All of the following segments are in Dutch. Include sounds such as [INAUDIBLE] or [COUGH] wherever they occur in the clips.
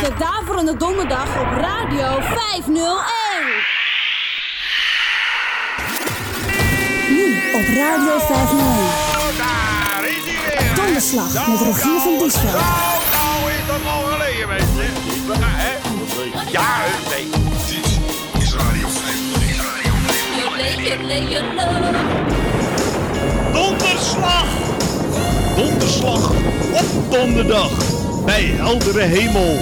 de Daverende Donderdag op Radio 501. Nu op Radio 501. Daar is hij weer. Donderslag met Rogier van Diesveld. Nou, nou is dat al geleden, mensen. Ja, hè? Ja, nee. Dit is Radio 501. Donderslag! Donderslag op donderdag bij heldere hemel.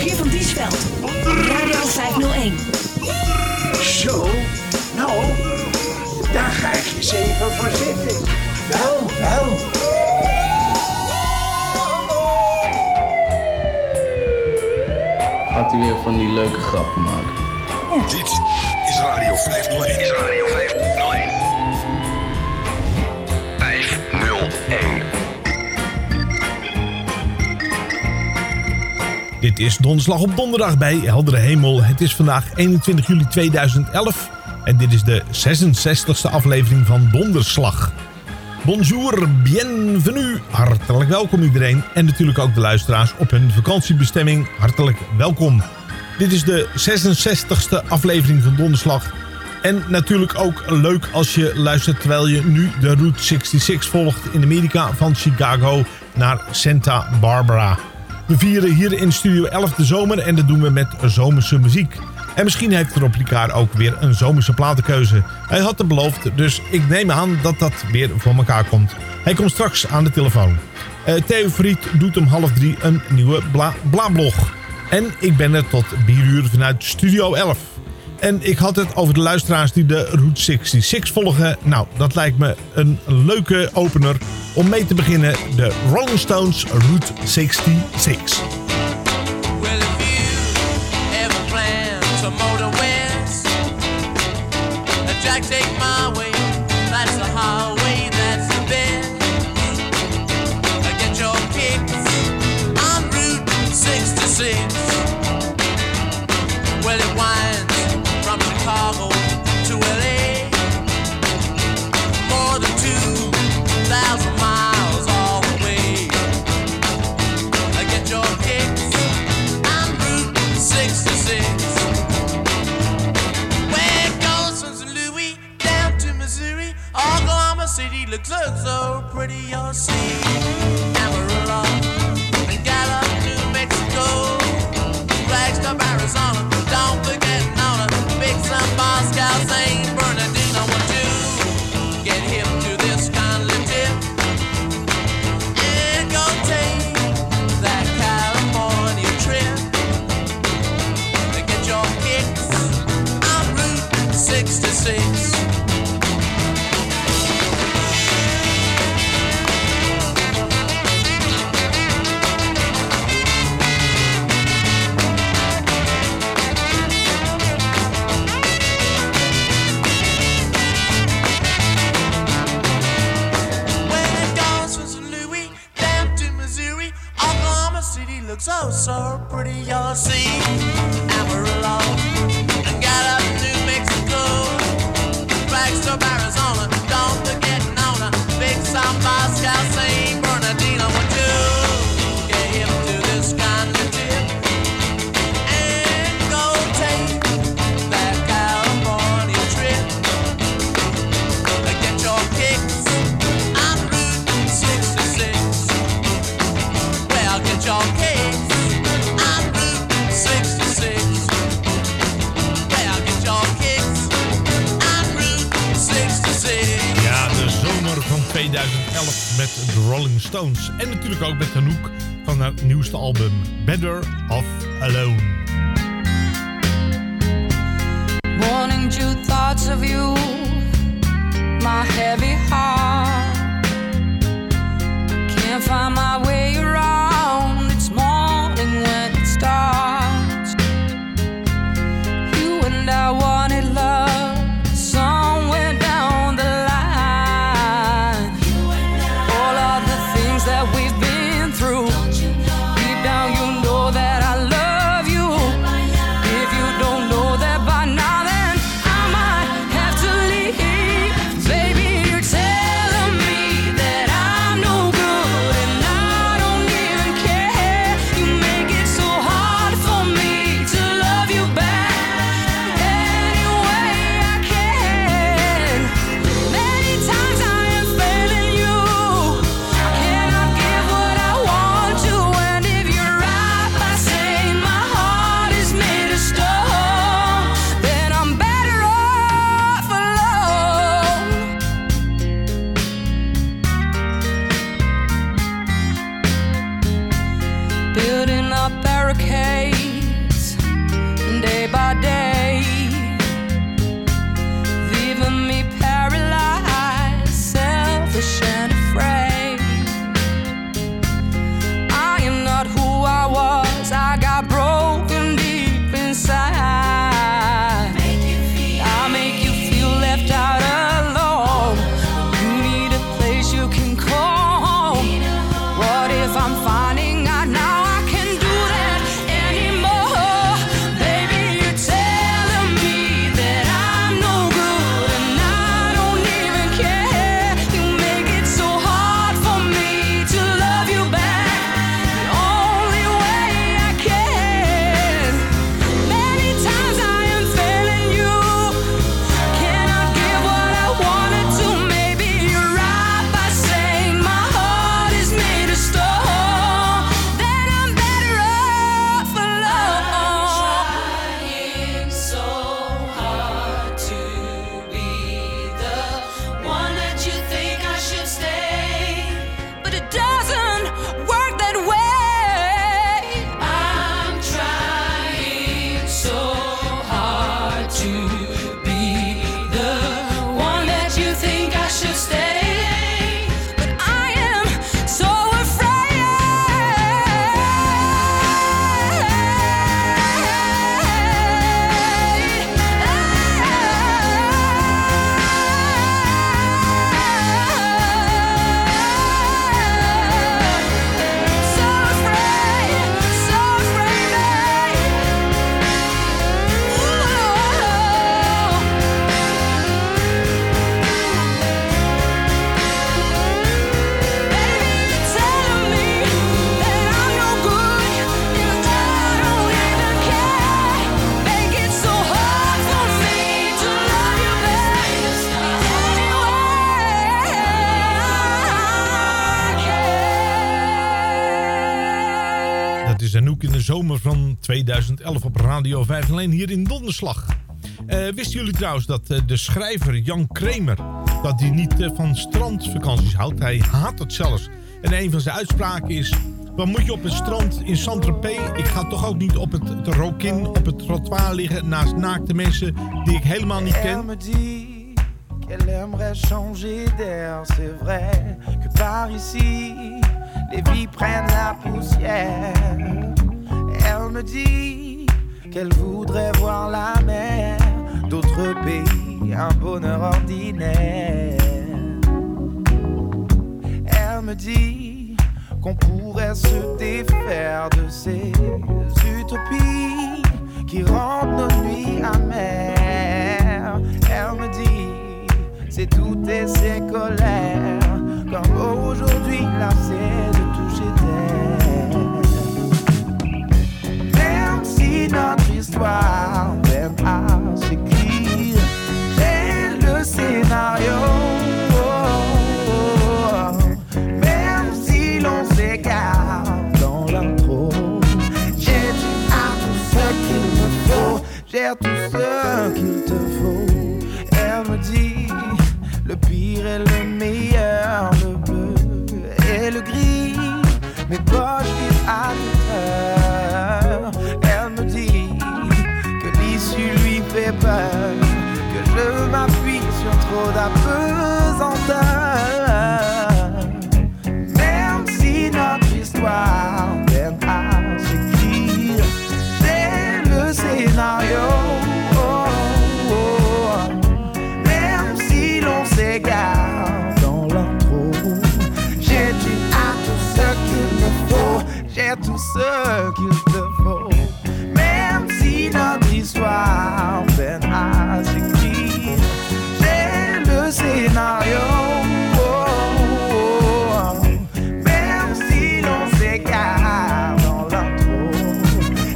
Rogier van Diesveld. Radio 501. Zo, nou, daar ga ik eens even voor zitten. Wel, wel. Gaat hij weer van die leuke grappen maken? Dit is Radio 501. Is Radio 501. 501. Dit is Donderslag op donderdag bij heldere hemel. Het is vandaag 21 juli 2011 en dit is de 66e aflevering van Donderslag. Bonjour, bienvenue, hartelijk welkom iedereen en natuurlijk ook de luisteraars op hun vakantiebestemming. Hartelijk welkom. Dit is de 66e aflevering van Donderslag. En natuurlijk ook leuk als je luistert terwijl je nu de Route 66 volgt in Amerika van Chicago naar Santa Barbara. We vieren hier in Studio 11 de zomer en dat doen we met zomerse muziek. En misschien heeft Rob ook weer een zomerse platenkeuze. Hij had het beloofd, dus ik neem aan dat dat weer voor elkaar komt. Hij komt straks aan de telefoon. Eh Theo Fried doet om half drie een nieuwe bla blablog. En ik ben er tot 4 uur vanuit Studio 11. En ik had het over de luisteraars die de Route 66 volgen. Nou, dat lijkt me een leuke opener om mee te beginnen. De Rolling Stones Route 66. Well, En natuurlijk ook met Anouk van haar nieuwste album Better Off Alone. Zomer van 2011 op Radio 5 alleen hier in Donderslag. Eh, wisten jullie trouwens dat eh, de schrijver Jan Kramer... dat hij niet eh, van strandvakanties houdt? Hij haat het zelfs. En een van zijn uitspraken is... Wat moet je op het strand in Saint-Tropez? Ik ga toch ook niet op het, het rokin, op het trottoir liggen... naast naakte mensen die ik helemaal niet ken. Elle me dit qu'elle voudrait voir la mer d'autres pays, un bonheur ordinaire. Elle me dit qu'on pourrait se défaire de ces utopies qui rendent nos nuits amères. Elle me dit, c'est toutes et ses colères, comme aujourd'hui lassée de notre histoire. À s'écrire, j'ai le scénario. Même si l'on s'égare dans l'intro, j'ai à tout ce qu'il me faut, j'ai tout ce qu'il te faut. Elle me dit le pire et le meilleur, le bleu et le gris, mes poches vides j'ai tout ce qu'il te faut. Même si notre histoire peine à s'écrire, j'ai le scénario. Oh. Même si l'on s'égare dans l'intro,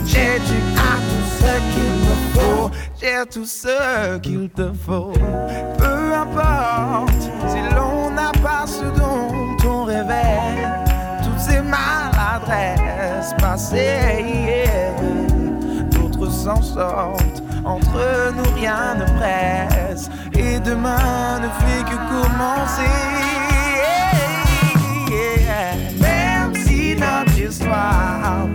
j'ai dit à tout ce qu'il me faut, j'ai tout ce qu'il te faut. Peu importe si l'on n'a pas ce dont on rêvait, toutes ces maladresses passées hier, d'autres s'en sortent. Entre nous rien ne presse et demain ne fait que commencer. Même si notre histoire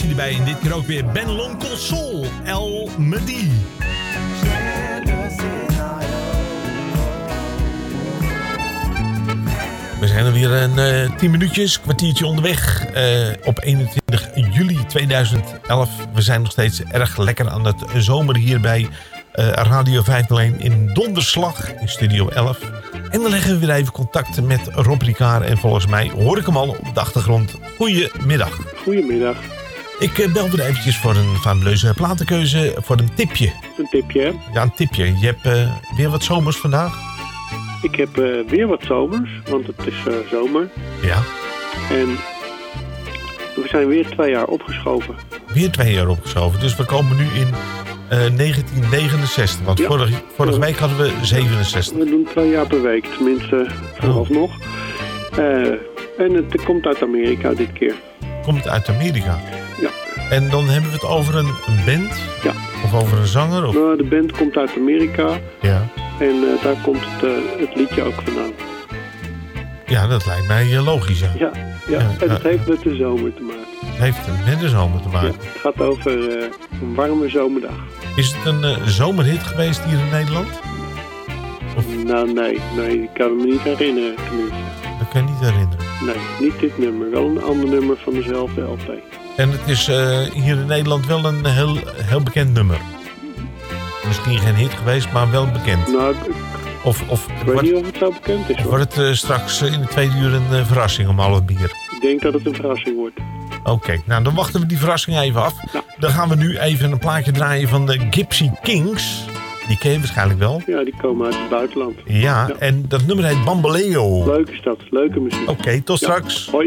hij erbij en dit keer ook weer Ben Lonkel Sol, El Medi. We zijn er weer een eh 10 minuutjes, kwartiertje onderweg eh, op 21 juli 2011. We zijn nog steeds erg lekker aan het zomer hier bij eh, Radio 501 in Donderslag in Studio 11. En dan leggen we weer even contact met Rob Ricard en volgens mij hoor ik hem al op de achtergrond. Goedemiddag. Goedemiddag. Ik eh, bel weer eventjes voor een fabuleuze platenkeuze, voor een tipje. Een tipje, hè? Ja, een tipje. Je hebt eh, weer wat zomers vandaag. Ik heb eh, weer wat zomers, want het is zomer. Ja. En we zijn weer twee jaar opgeschoven. Weer twee jaar opgeschoven. Dus we komen nu in eh, 1969. Want Ja. vorige, vorige week hadden we 67. We doen twee jaar per week, tenminste vooralsnog. Eh en het komt uit Amerika dit keer. Komt uit Amerika. En dan hebben we het over een, band? Ja. Of over een zanger? Of... Nou, de band komt uit Amerika Ja. en eh, daar komt het, eh, het liedje ook vandaan. ja, dat lijkt mij eh, logisch. Ja. Ja, ja. Ja, en het heeft met de zomer te maken. Het heeft met de zomer te Ja, maken. het gaat over een warme zomerdag. Is het een zomerhit geweest hier in Nederland? Nou, nee, nee, ik kan me niet herinneren tenminste. Dat kan je niet herinneren. Nee, niet dit nummer. Wel een ander nummer van dezelfde LP. En het is eh, hier in Nederland wel een heel, heel bekend nummer. Misschien geen hit geweest, maar wel bekend. Nou, ik, Of, of ik weet wordt, niet of het zo bekend is. hoor. wordt het eh, straks eh, in de tweede uur een verrassing om half bier? Ik denk dat het een verrassing wordt. Oké, nou dan wachten we die verrassing even af. Dan gaan we nu even een plaatje draaien van de Gypsy Kings. Die ken je waarschijnlijk wel. Ja, die komen uit het buitenland. Ja, en dat nummer heet Bamboleo. Oké, Leuk is dat. Leuke muziek. tot Ja. straks. Hoi.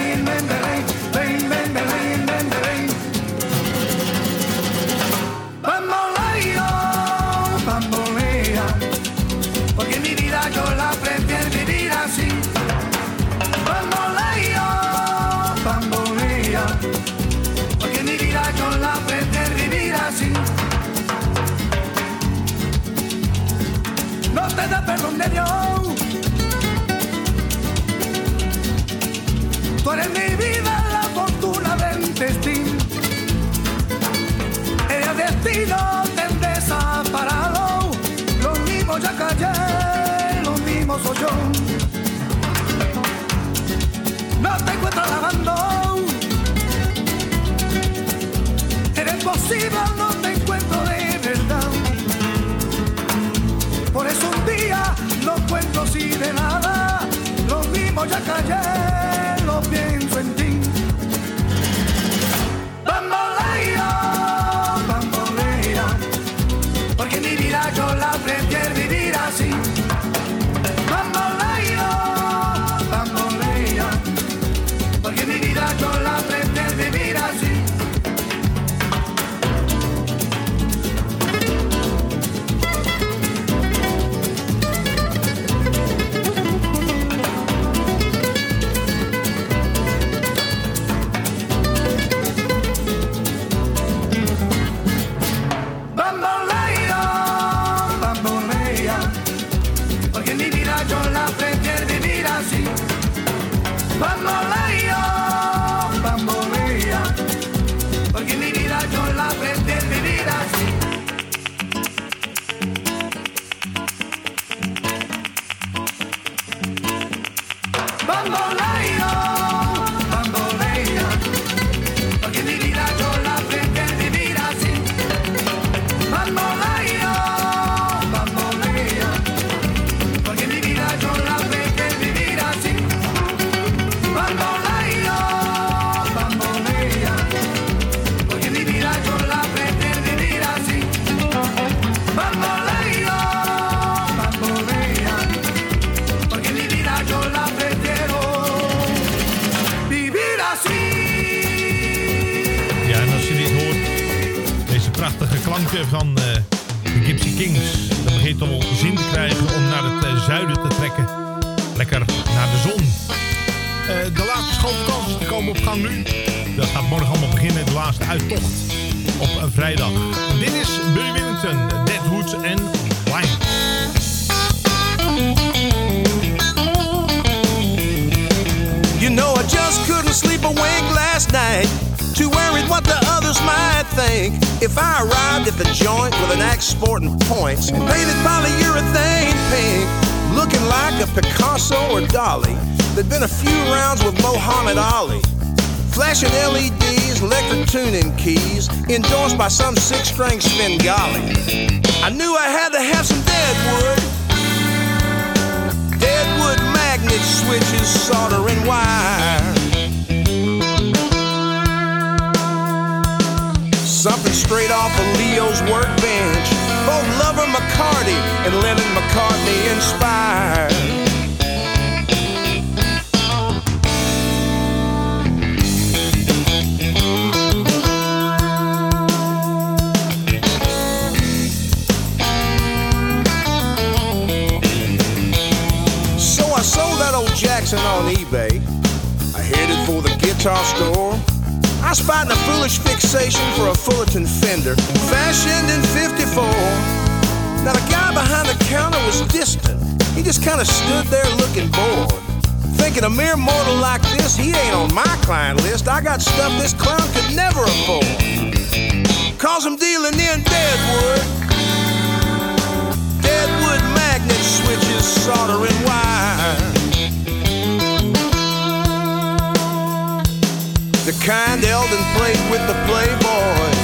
Perdón de Dios. Tú eres mi vida, la fortuna del destino. El destino te desaparado. Lo mismo ya callé, lo mismo soy yo. No te encuentro lavando. Eres posible, no te encuentro de verdad. Por eso un día los cuentos y de nada, los vimos ya cayeron. Uittocht op een vrijdag. Dit is Buddy Willington, Deadwood en Wine. You know, I just couldn't sleep a wink last night. Too worried what the others might think. If I arrived at the joint with an axe sporting points and painted polyurethane pink, looking like a Picasso or Dolly, there'd been a few rounds with Mohammed Ali. Flashing LEDs, electric tuning keys, endorsed by some six string Svengali. I knew I had to have some deadwood. Deadwood magnet switches, soldering wire. Something straight off of Leo's workbench. Both Lover McCarty and Lennon McCartney inspired. Jackson on eBay. I headed for the guitar store. I fighting a foolish fixation for a Fullerton Fender, fashioned in 54. Now the guy behind the counter was distant. He just kind of stood there looking bored. Thinking a mere mortal like this, he ain't on my client list. I got stuff this clown could never afford. Cause I'm dealing in Deadwood. Deadwood magnet switches, soldering wire. The kind Eldon played with the Playboys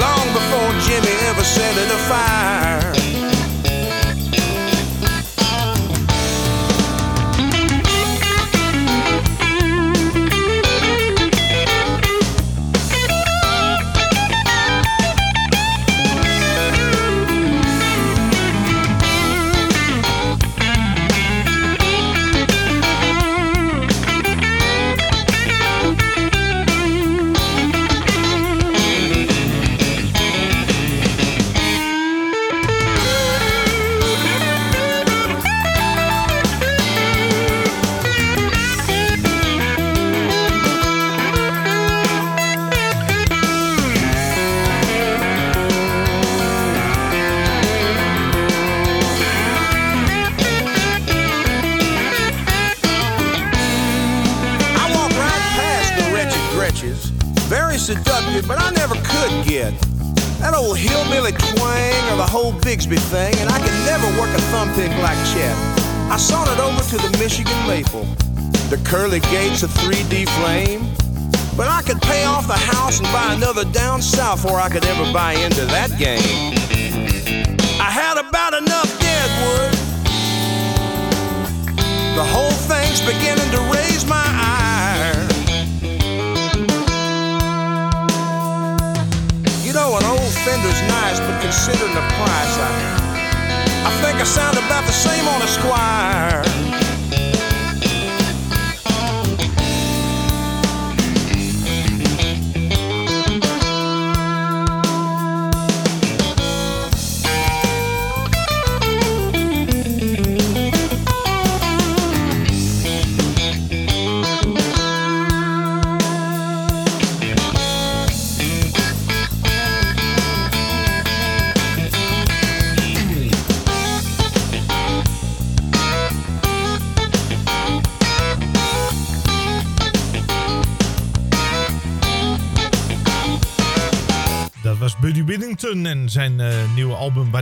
long before Jimmy ever set it afire.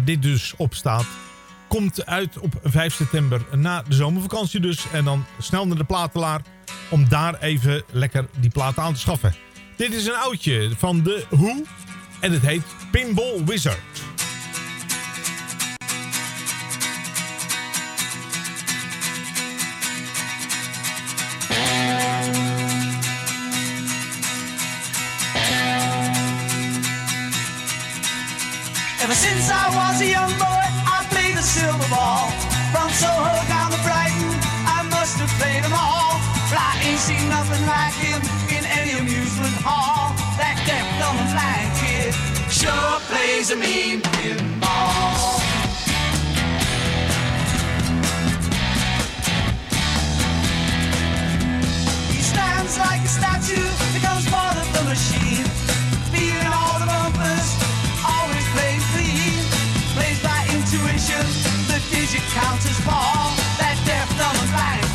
Dit dus op staat. Komt uit op 5 september na de zomervakantie dus. En dan snel naar de platelaar om daar even lekker die platen aan te schaffen. Dit is een oudje van de Who en het heet Pinball Wizard. Since I sure plays a mean pinball. He stands like a statue, becomes part of the machine. feeling all the bumpers, always plays clean. Plays by intuition, the digit counters is. That deaf, dumb, and blind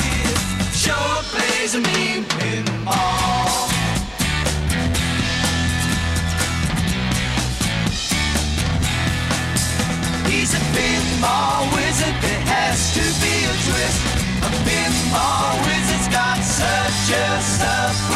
sure plays a mean pinball. pinball wizard, there has to be a twist. A pinball wizard's got such a stuff.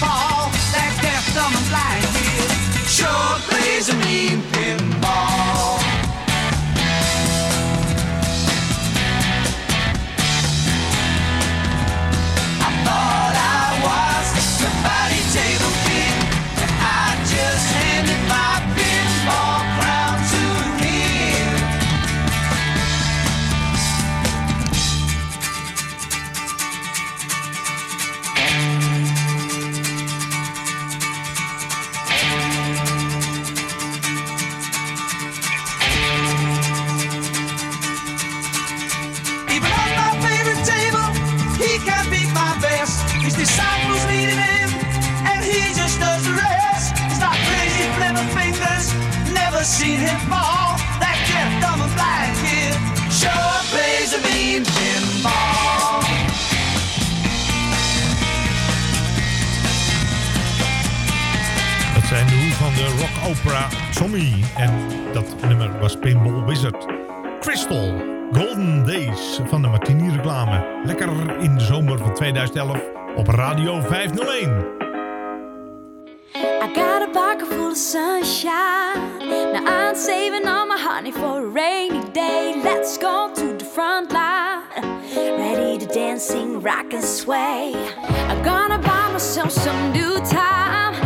fall. That's where someone's lying is Sure plays a mean Opera En dat nummer was Pinball Wizard. Crystal, Golden Days van de Martini reclame. Lekker in de zomer van 2011 op Radio 501. I got a pocket full of sunshine. Now I'm saving all my honey for a rainy day. Let's go to the front line. Ready to dancing, rock and sway. I'm gonna buy myself some new time.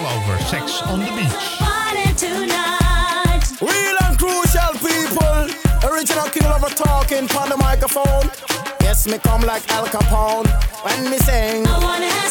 Wel over. Sex on the beach. Real and crucial people. Original king of a talking on the microphone. Yes, me come like Al Capone when me sing. I wanna have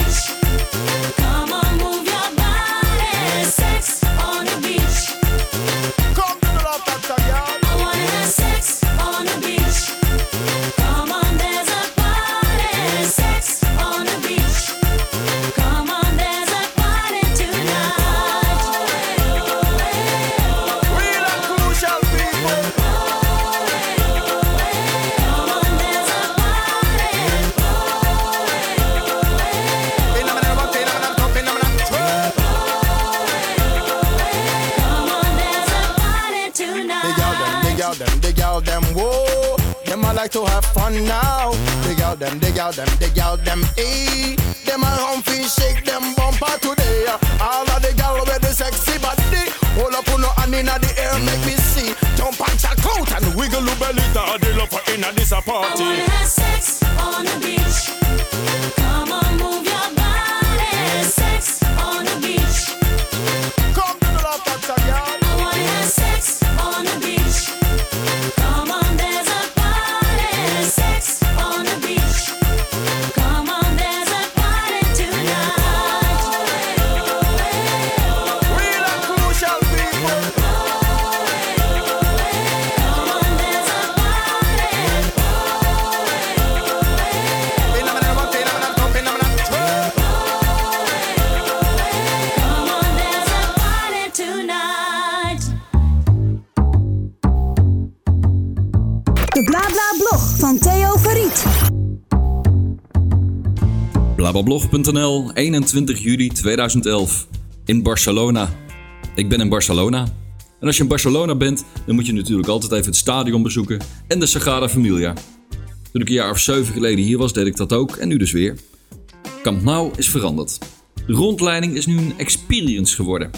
Like to have fun now. Dig out them, dig out them, dig out them, eh. Them a humpy shake them bumper today. All of the gal with the sexy body. Hold up no hand inna the air, make me see. Jump and check out and wiggle your belly. Daddy up inna this a I party. wanna have sex Blablablog.nl, 21 juli 2011. In Barcelona. Ik ben in Barcelona. En als je in Barcelona bent, dan moet je natuurlijk altijd even het stadion bezoeken en de Sagrada Familia. Toen ik een jaar of zeven geleden hier was, deed ik dat ook en nu dus weer. Camp Nou is veranderd. De rondleiding is nu een experience geworden.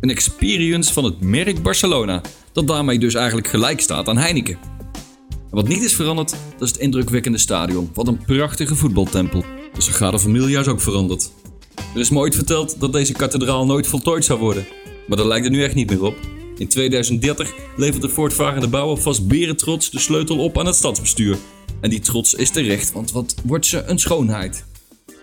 Een experience van het merk Barcelona, dat daarmee dus eigenlijk gelijk staat aan Heineken. En wat niet is veranderd, dat is het indrukwekkende stadion. Wat een prachtige voetbaltempel. De Sagrada Familia is ook veranderd. Er is me ooit verteld dat deze kathedraal nooit voltooid zou worden. Maar dat lijkt er nu echt niet meer op. In 2030 levert de voortvarende bouwer vast berentrots de sleutel op aan het stadsbestuur. En die trots is terecht, want wat wordt ze een schoonheid.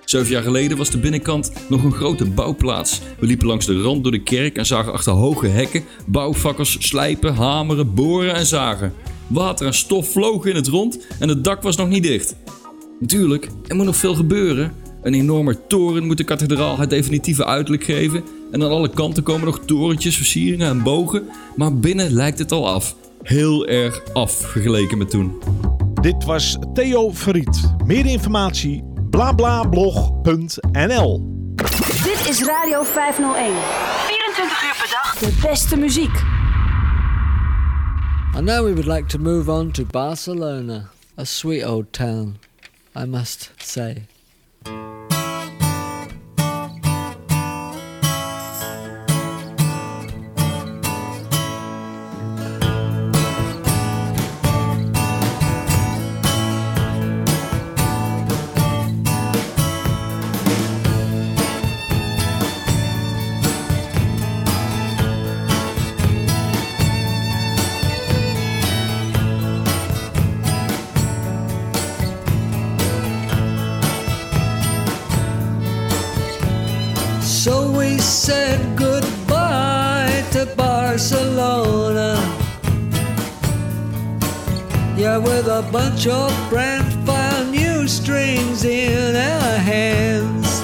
Zeven jaar geleden was de binnenkant nog een grote bouwplaats. We liepen langs de rand door de kerk en zagen achter hoge hekken bouwvakkers slijpen, hameren, boren en zagen. Water en stof vlogen in het rond en het dak was nog niet dicht. Natuurlijk, er moet nog veel gebeuren. Een enorme toren moet de kathedraal het definitieve uiterlijk geven. En aan alle kanten komen nog torentjes, versieringen en bogen. Maar binnen lijkt het al af. Heel erg af vergeleken met toen. Dit was Theo Verriet. Meer informatie blablablog.nl Dit is Radio 501. 24 uur per dag. De beste muziek. And now we would like to move on to Barcelona, a sweet old town, I must say. Barcelona. Yeah, with a bunch of brand file new strings in our hands.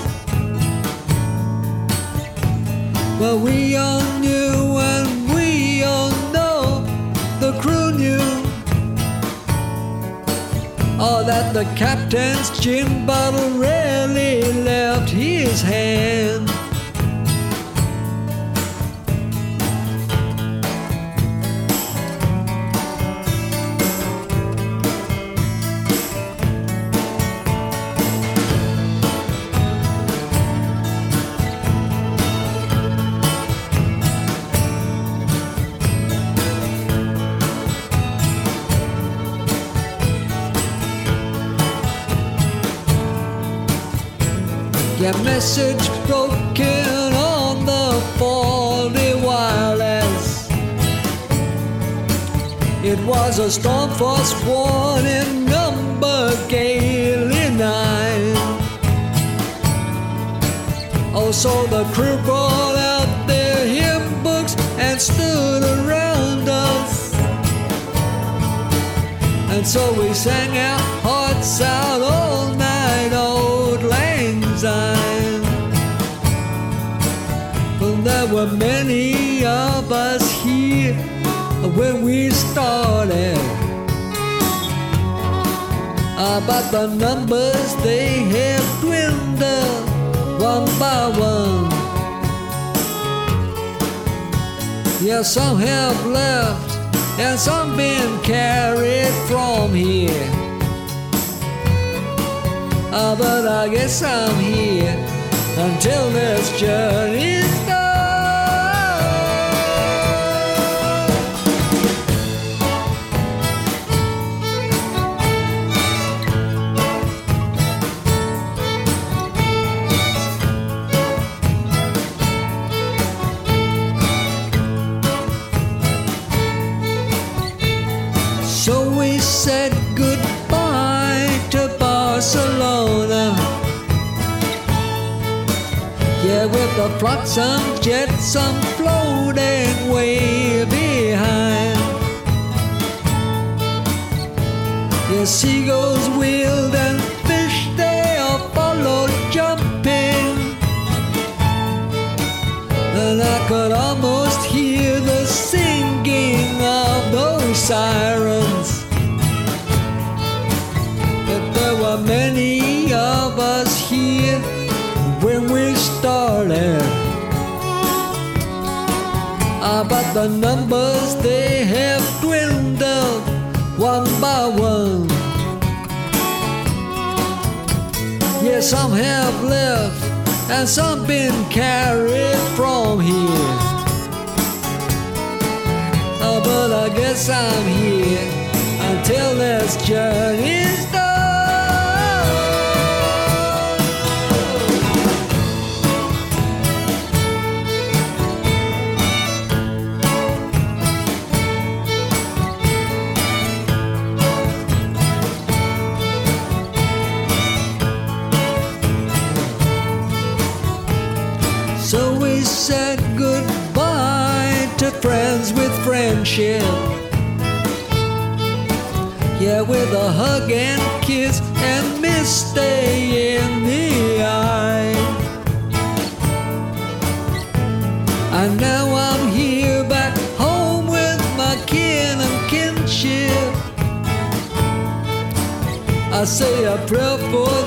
But we all knew and we all know the crew knew. Oh, that the captain's gin bottle rarely left his hand. Your message broken on the faulty wireless. It was a storm force warning number gaily nine. Oh, so the crew brought out their hymn books and stood around us. And so we sang our hearts out all were many of us here when we started. Ah, but the numbers they have dwindled one by one. Yeah, some have left and some been carried from here. Ah, but I guess I'm here until this journey's said goodbye to Barcelona. Yeah, with the flotsam jetsam floating way behind. Yeah, seagulls wheeled and fish they all followed jumping. And I could almost hear the singing of those sirens. Started. Ah, but the numbers they have dwindled one by one. Yeah, some have left and some been carried from here. Oh, but I guess I'm here until this journey's friendship. Yeah, with a hug and kiss and misstay in the eye. And now I'm here back home with my kin and kinship. I say a prayer for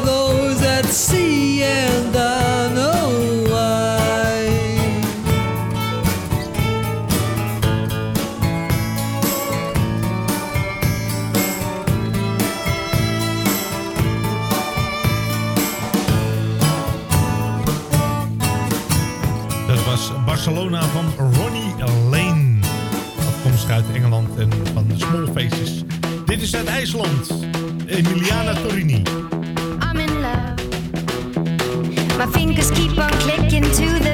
Dit is uit IJsland. Emiliana Torini. I'm in love. My fingers keep on clicking to the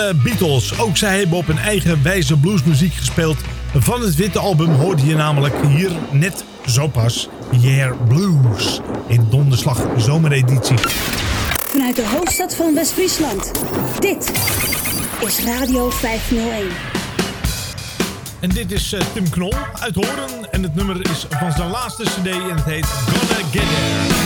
De Beatles, ook zij hebben op een eigen wijze bluesmuziek gespeeld. Van het witte album hoorde je namelijk hier net zo pas Yeah Blues in Donderslag zomereditie. Vanuit de hoofdstad van West-Friesland. Dit is Radio 501. En dit is eh, Tim Knol uit Horen en het nummer is van zijn laatste cd en het heet Gonna Get There.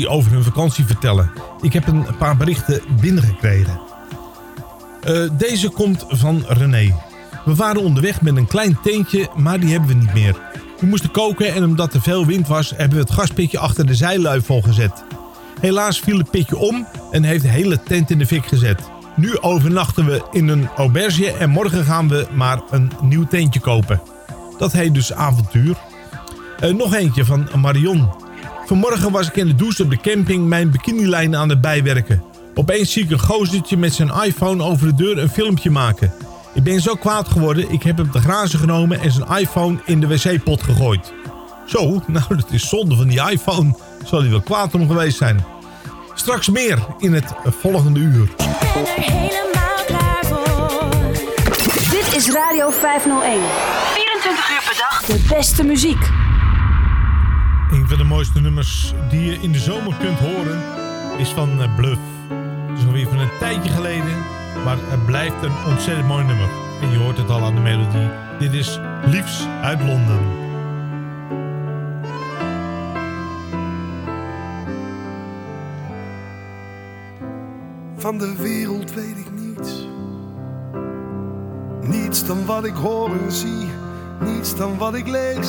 Die over hun vakantie vertellen. Ik heb een paar berichten binnengekregen. Eh, deze komt van René. We waren onderweg met een klein tentje, maar die hebben we niet meer. We moesten koken en omdat er veel wind was, hebben we het gaspitje achter de zijlui volgezet. Helaas viel het pitje om en heeft de hele tent in de fik gezet. Nu overnachten we in een auberge en morgen gaan we maar een nieuw tentje kopen. Dat heet dus avontuur. Eh, nog eentje van Marion. Vanmorgen was ik in de douche op de camping mijn bikinilijn aan het bijwerken. Opeens zie ik een gozertje met zijn iPhone over de deur een filmpje maken. Ik ben zo kwaad geworden, ik heb hem te grazen genomen en zijn iPhone in de wc-pot gegooid. Zo, [LAUGHS] nou dat is zonde van die iPhone. Zal hij wel kwaad om geweest zijn. Straks meer in het volgende uur. Helemaal klaar voor. Dit is Radio 501. 24 uur per dag. De beste muziek. Van de mooiste nummers die je in de zomer kunt horen is van eh, Bluff. Dat is alweer van een tijdje geleden. Maar het blijft een ontzettend mooi nummer. En je hoort het al aan de melodie. Dit is Liefs uit Londen. Van de wereld weet ik niets. Niets dan wat ik hoor en zie. Niets dan wat ik lees.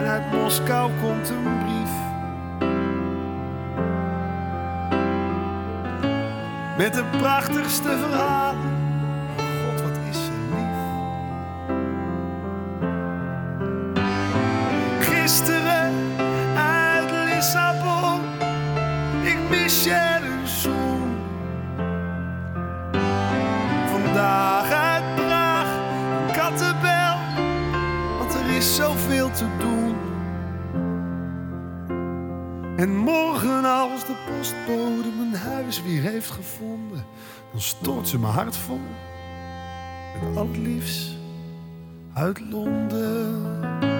en uit Moskou komt een brief. Met de prachtigste verhalen. God, wat is ze lief. Gisteren uit Lissabon, ik mis je een zoen. Vandaag uit Praag, kattenbel, want er is zoveel te doen. En morgen als de postbode mijn huis weer heeft gevonden, dan stort ze mijn hart vol met al het liefst uit Londen.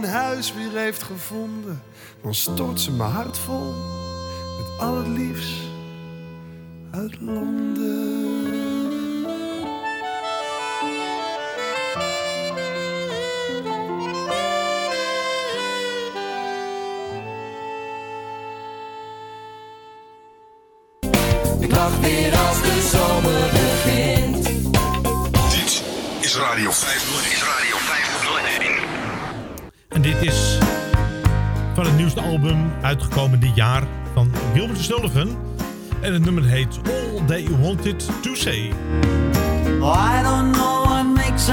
mijn huis weer heeft gevonden, dan stort ze mijn hart vol met al het liefst uit Londen. Ik lach weer als de zomer begint. Dit is Radio 501. Is Radio 501. En dit is van het nieuwste album uitgekomen dit jaar van Gilbert Sullivan. En het nummer heet All They Wanted To Say. Oh, I don't know what makes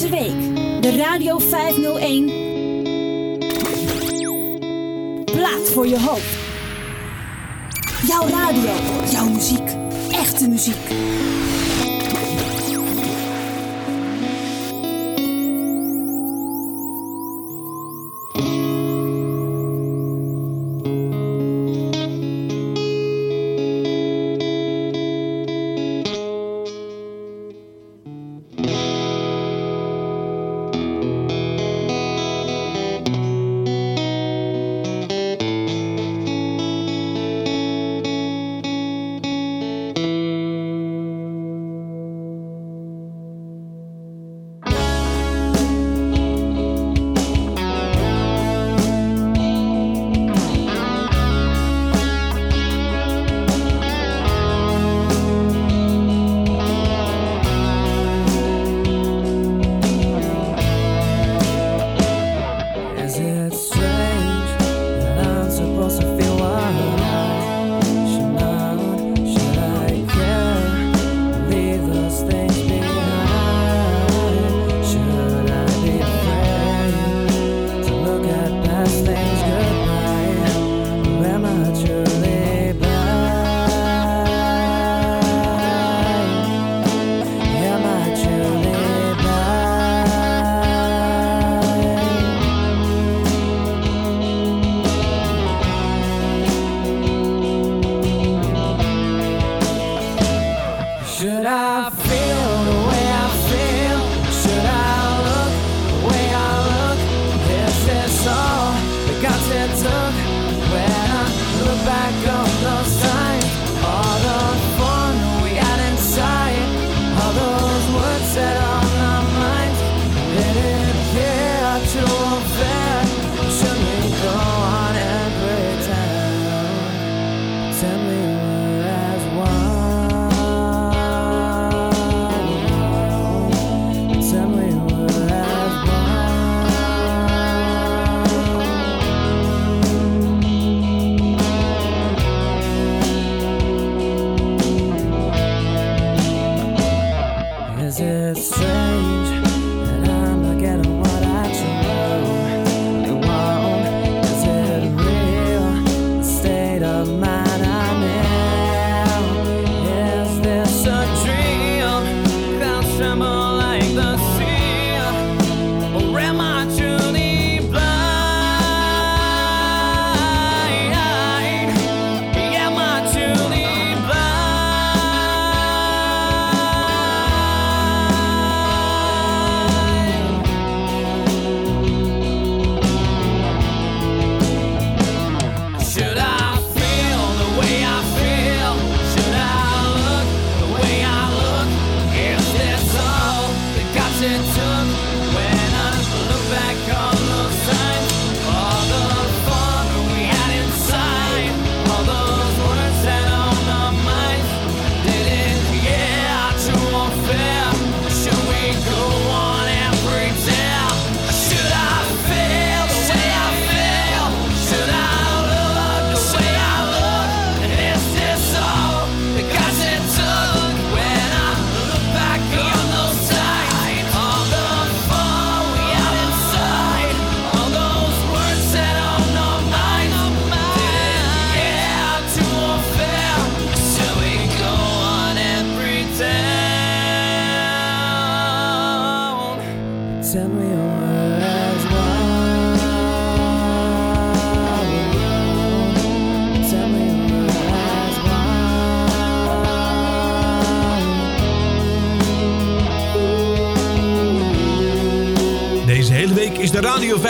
deze week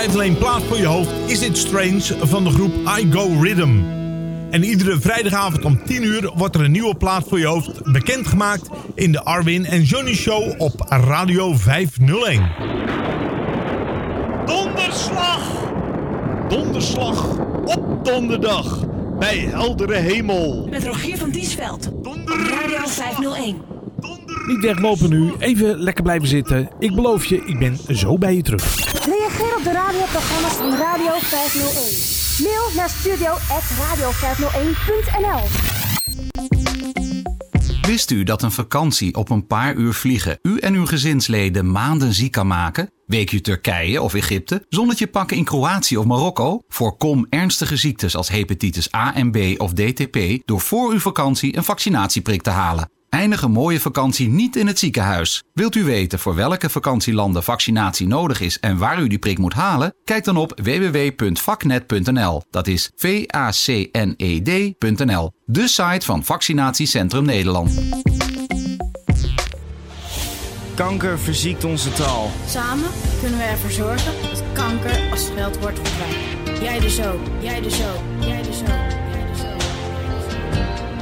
de Radio 501 plaat voor je hoofd Is It Strange van de groep I Go Rhythm. En iedere vrijdagavond om 10 uur wordt er een nieuwe plaat voor je hoofd bekendgemaakt in de Arwin en Johnny Show op Radio 501. Donderslag! Donderslag op donderdag bij heldere hemel. Met Rogier van Diesveld. Radio 501. Niet weglopen nu, even lekker blijven zitten. Ik beloof je, ik ben zo bij je terug. Op de radioprogramma's van Radio 501. Mail naar studio.radio501.nl Wist u dat een vakantie op een paar uur vliegen u en uw gezinsleden maanden ziek kan maken? Weekje Turkije of Egypte, zonnetje pakken in Kroatië of Marokko? Voorkom ernstige ziektes als hepatitis A en B of DTP door voor uw vakantie een vaccinatieprik te halen. Eindig een mooie vakantie niet in het ziekenhuis. Wilt u weten voor welke vakantielanden vaccinatie nodig is en waar u die prik moet halen? Kijk dan op www.vaknet.nl. Dat is v a c n e d.nl. De site van Vaccinatiecentrum Nederland. Kanker verziekt onze taal. Samen kunnen we ervoor zorgen dat kanker als scheldwoord verdwijnt. Jij dus ook, jij dus ook, jij dus ook. jij dus ook.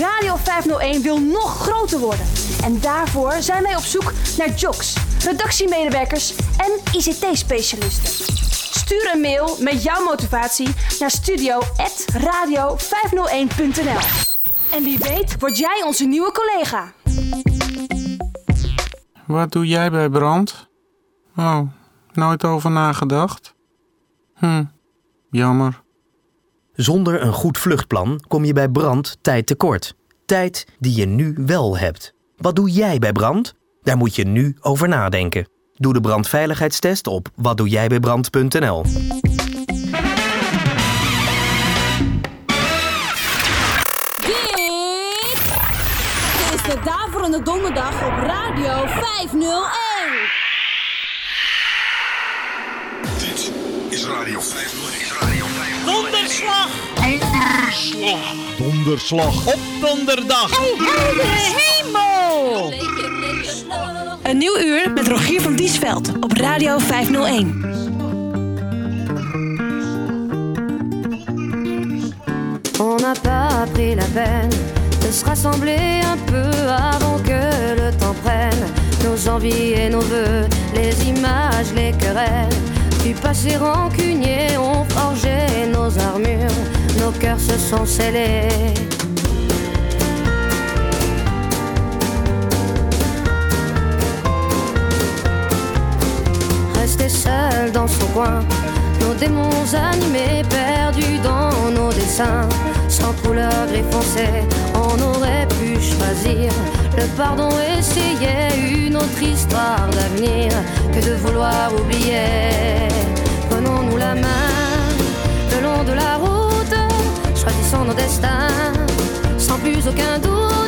Radio 501 wil nog groter worden. En daarvoor zijn wij op zoek naar jocks, redactiemedewerkers en ICT-specialisten. Stuur een mail met jouw motivatie naar studio.radio501.nl. En wie weet word jij onze nieuwe collega. Wat doe jij bij brand? Oh, nooit over nagedacht? Hm, jammer. Zonder een goed vluchtplan kom je bij brand tijd tekort. Tijd die je nu wel hebt. Wat doe jij bij brand? Daar moet je nu over nadenken. Doe de brandveiligheidstest op watdoejijbijbrand.nl. Dit is de Daverende Donderdag op Radio 501. Dit is Radio 501. Is Radio 501. Donderslag! Donderslag! Donderslag op donderdag. Hey, heldere hemel! Een nieuw uur met Rogier van Diesveld op Radio 501. On n'a pas pris la peine de se rassembler un peu avant que le temps prenne nos envies et nos voeux, les images, les querelles. Du passé rancunier ont forgé nos armures, nos cœurs se sont scellés. Resté seul dans son coin, nos démons animés, perdus dans nos dessins, sans couleur gris foncé, on aurait pu choisir le pardon, essayer une autre histoire d'avenir que de vouloir oublier. Prenons-nous la main le long de la route, choisissons nos destins, sans plus aucun doute.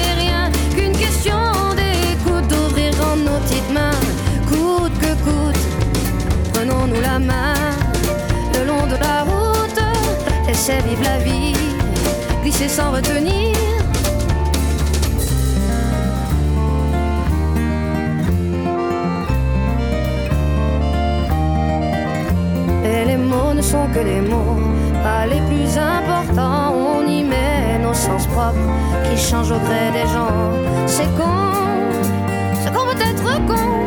le long de la route, laissez vivre la vie, glisser sans retenir. Et les mots ne sont que des mots, pas les plus importants. On y met nos sens propres propre qui change au gré des gens. C'est con, c'est qu'on peut être con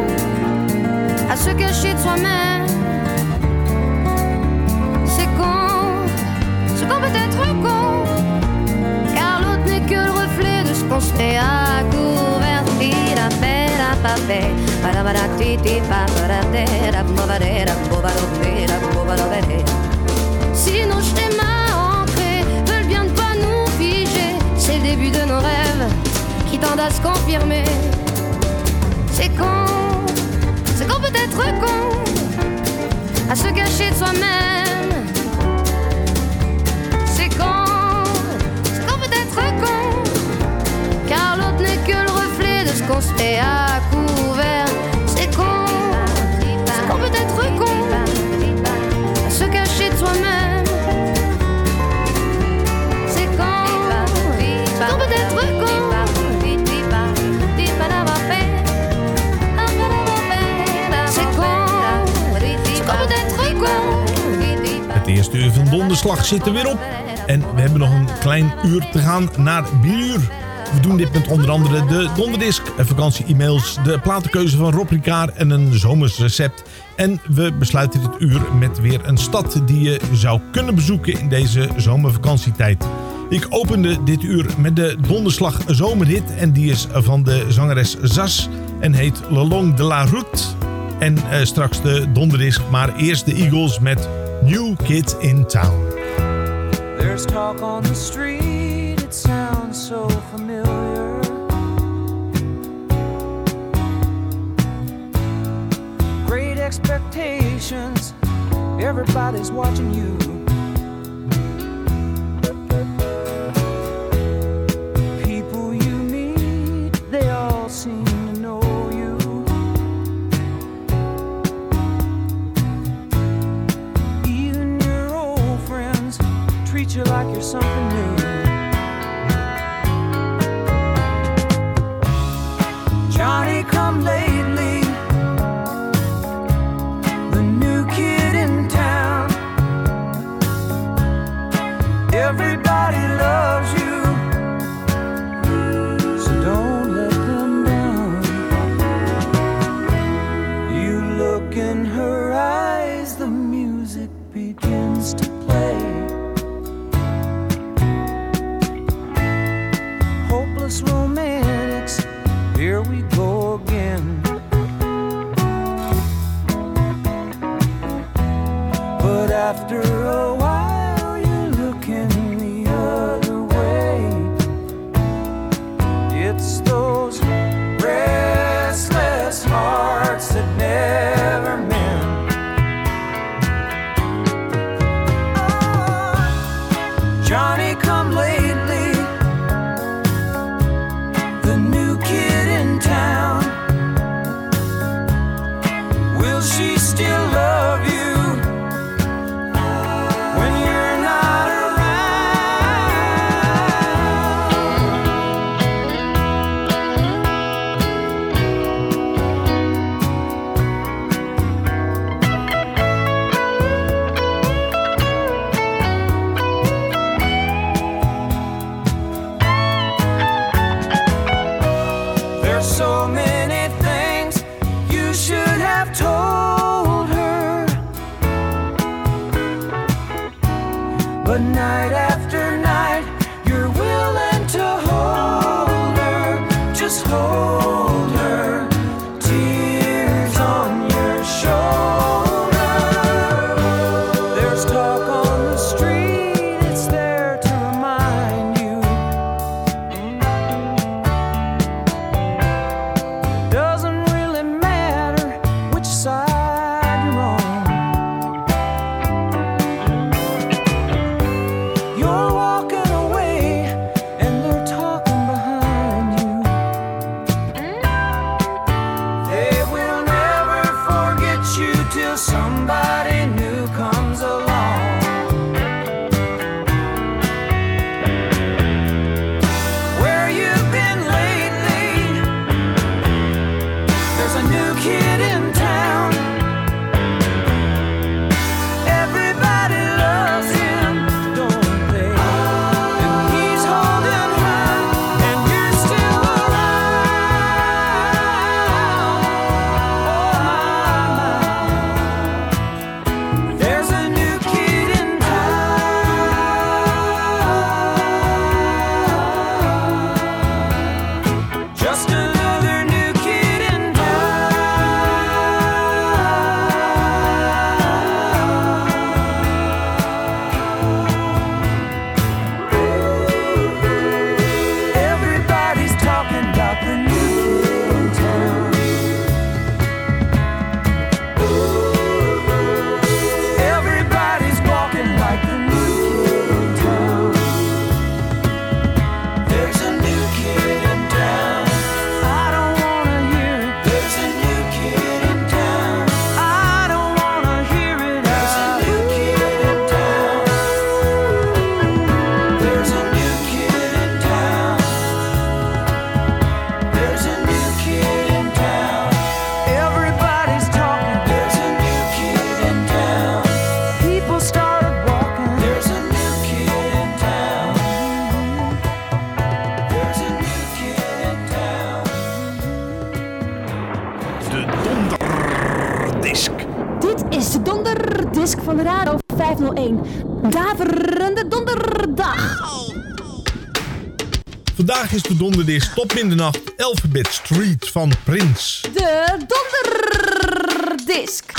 à se cacher de soi-même. Que le reflet de ce qu'on se fait à couvert. Tira, pera, papé, para, para, titi, pa, para, tera, bobadera, bobadopera, bobadopera. Si nos schémas ancrés veulent bien ne pas nous figer, c'est le début de nos rêves qui tendent à se confirmer. C'est con, c'est qu'on peut être con à se cacher de soi-même. Qu'on se fait à couvert. C'est con, c'est qu'on peut être con à se cacher de soi-même. C'est con, c'est qu'on peut être con. C'est con, c'est qu'on peut être con. Het eerste uur van Donderslag zit er weer op. En we hebben nog een klein uur te gaan naar bieruur. Doen dit met onder andere de donderdisc, vakantie-e-mails, de platenkeuze van Rob en een zomers recept. En we besluiten dit uur met weer een stad die je zou kunnen bezoeken in deze zomervakantietijd. Ik opende dit uur met de donderslag zomerhit en die is van de zangeres Zas en heet Le Long de la Route. En eh, straks de donderdisc, maar eerst de Eagles met New Kid in Town. There's talk on the street, it sounds so familiar. Expectations, everybody's watching you. After a while, is de donderdisc top in de nacht Alphabet Street van Prins. De donderdisc.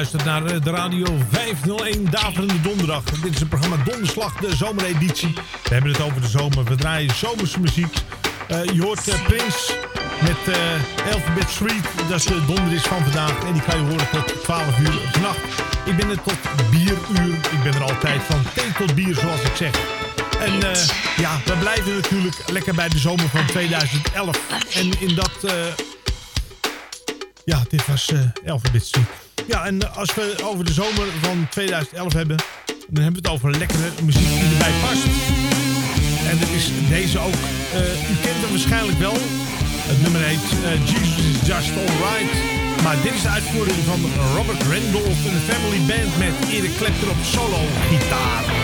Luistert naar eh, de Radio 501 Daverende Donderdag. Dit is het programma Donderslag, de zomereditie. We hebben het over de zomer. We draaien zomerse muziek. Eh, je hoort eh, Prins met eh Alphabet Street. Dat is de donder is van vandaag. En die kan je horen tot 12 uur vannacht. Ik ben er tot bieruur. Ik ben er altijd van thee tot bier, zoals ik zeg. En ja, we blijven natuurlijk lekker bij de zomer van 2011. En in dat... ja, dit was Alphabet Street. Ja, en als we over de zomer van 2011 hebben... dan hebben we het over lekkere muziek die erbij past. En dat is deze ook. Eh, u kent hem waarschijnlijk wel. Het nummer heet eh, Jesus is Just Alright. Maar dit is de uitvoering van Robert Randolph en de Family Band met Eric Clapton op solo gitaar.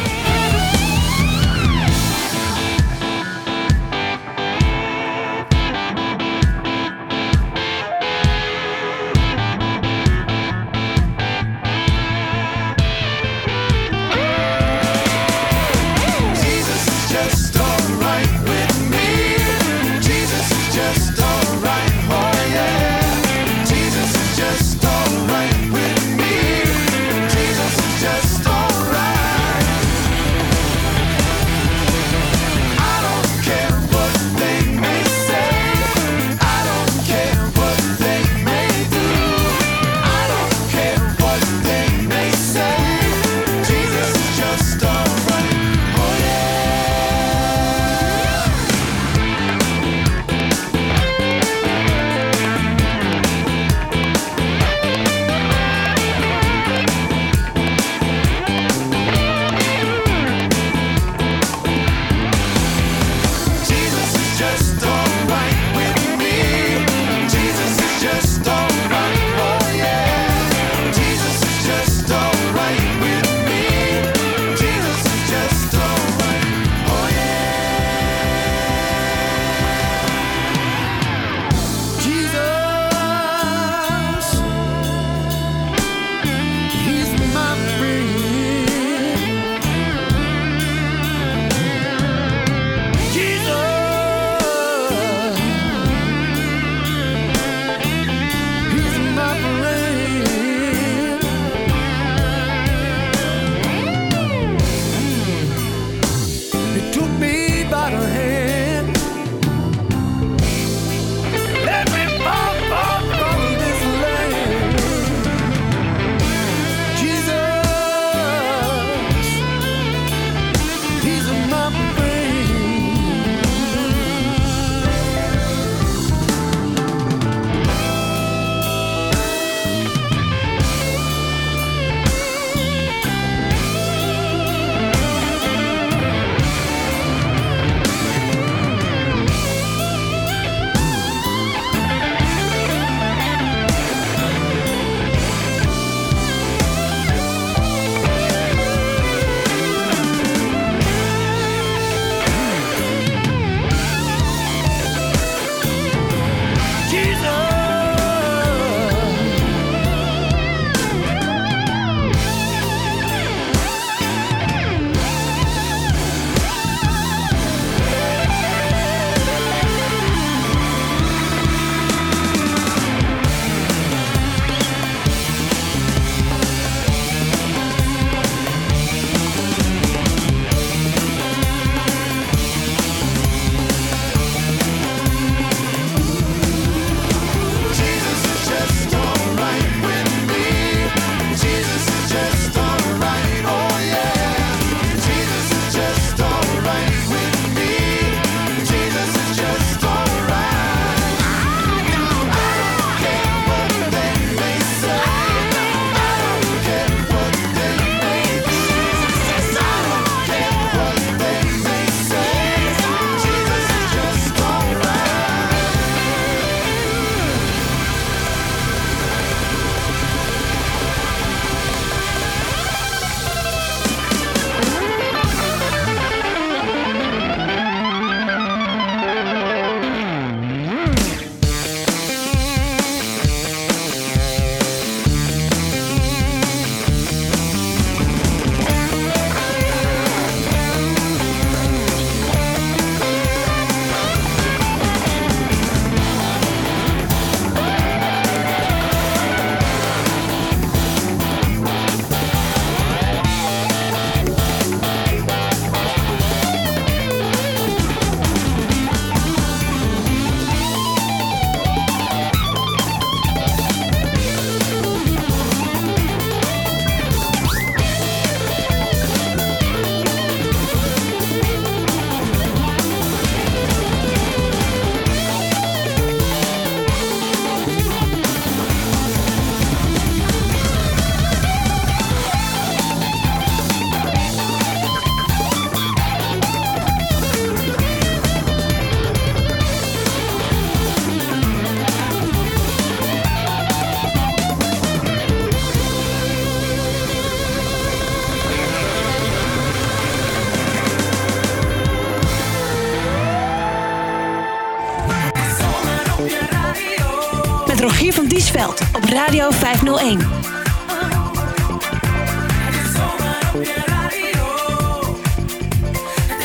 Radio 501.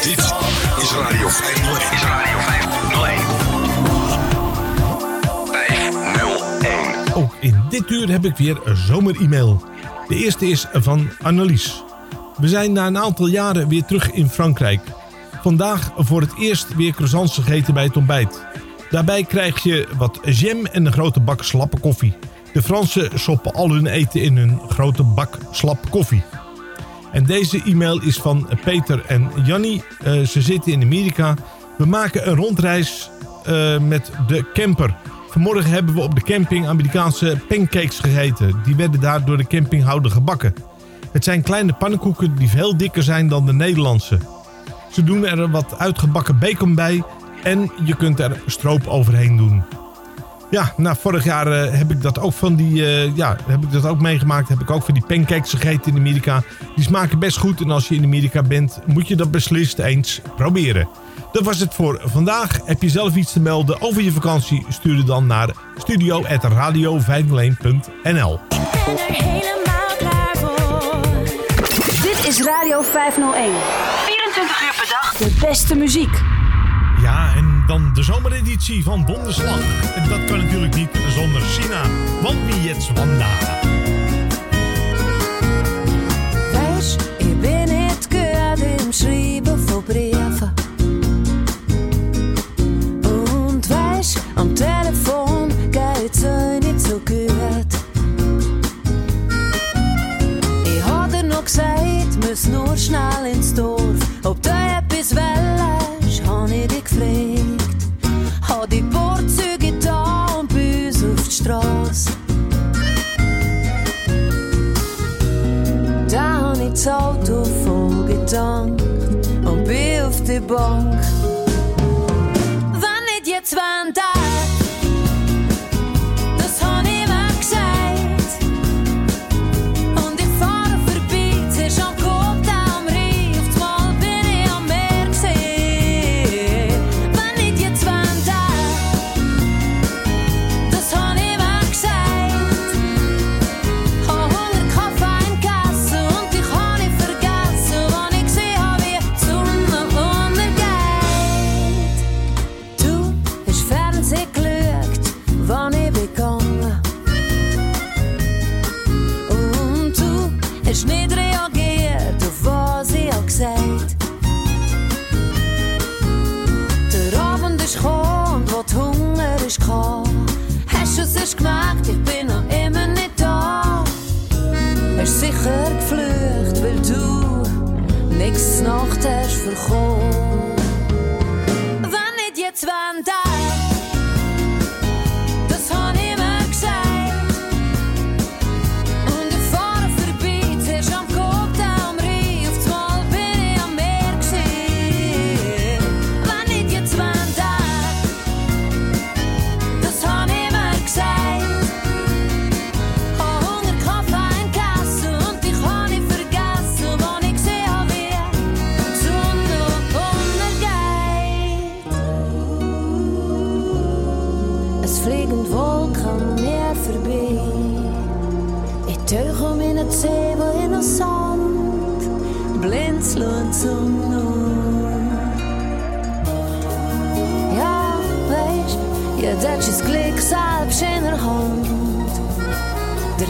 Dit is Radio 501. Is Radio 501. 501. Ook in dit uur heb ik weer een zomer-e-mail. De eerste is van Annelies. We zijn na een aantal jaren weer terug in Frankrijk. Vandaag voor het eerst weer croissants gegeten bij het ontbijt. Daarbij krijg je wat jam en een grote bak slappe koffie. De Fransen soppen al hun eten in hun grote bak slappe koffie. En deze e-mail is van Peter en Jannie. Eh, ze zitten in Amerika. We maken een rondreis eh, met de camper. Vanmorgen hebben we op de camping Amerikaanse pancakes gegeten. Die werden daar door de campinghouder gebakken. Het zijn kleine pannenkoeken die veel dikker zijn dan de Nederlandse. Ze doen er wat uitgebakken bacon bij en je kunt er stroop overheen doen. Ja, nou, vorig jaar eh, heb ik dat ook van die, eh, ja, heb ik dat ook meegemaakt. Heb ik ook van die pancakes gegeten in Amerika. Die smaken best goed en als je in Amerika bent, moet je dat beslist eens proberen. Dat was het voor vandaag. Heb je zelf iets te melden over je vakantie? Stuur het dan naar studio.radio501.nl helemaal klaar voor. Dit is Radio 501. 24 uur per dag. De beste muziek. Ja, en dan de zomereditie van Donderslag. En dat kan natuurlijk niet zonder Sina. Want wie jetzt Wanda? Weisst, ich bin nicht gut im Schreiben von Briefen. Und weisst, am Telefon geht's euch nicht so gut. Ich dir noch gesagt, müss nur schnell ins Dorf. Bin auf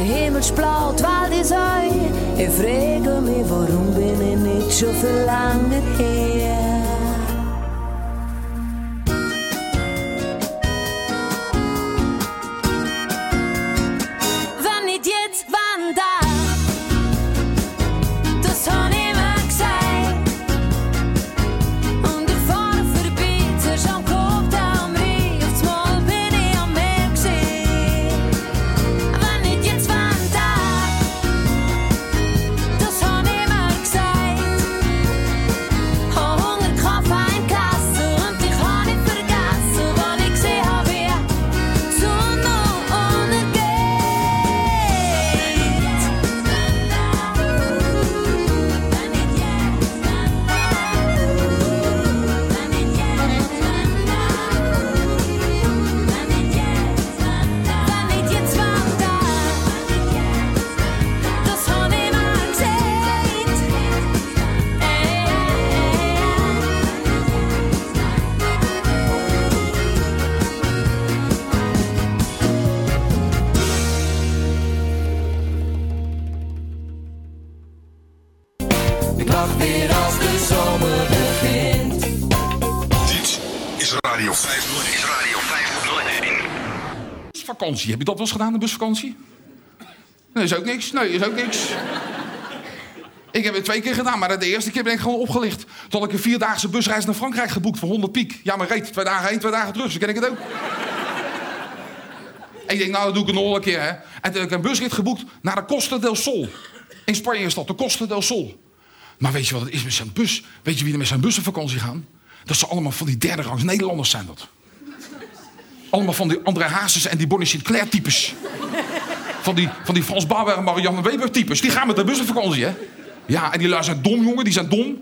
Der Himmel ist blau, die Welt ist euch. Ich frage mich, warum bin ich nicht schon viel länger hier? Heb je dat wel eens gedaan, de busvakantie? Nee, is ook niks. Nee, is ook niks. Ik heb het twee keer gedaan, maar de eerste keer ben ik gewoon opgelicht. Toen had ik een vierdaagse busreis naar Frankrijk geboekt voor 100 piek. Ja, maar reed, twee dagen heen, twee dagen terug, zo ken ik het ook. ik denk, nou, dat doe ik nog een keer, hè. En toen heb ik een busrit geboekt naar de Costa del Sol. In Spanje is dat, de Costa del Sol. Maar weet je wat het is met zo'n bus? Weet je wie er met zo'n bus op vakantie gaan? Dat ze allemaal van die derde rangs Nederlanders zijn dat. Allemaal van die André Hazes en die Bonnie Sinclair types. Van die, van die Frans Bauer en Marianne Weber types. Die gaan met de bus op vakantie, hè? Ja, en die lui zijn dom, jongen. Die zijn dom.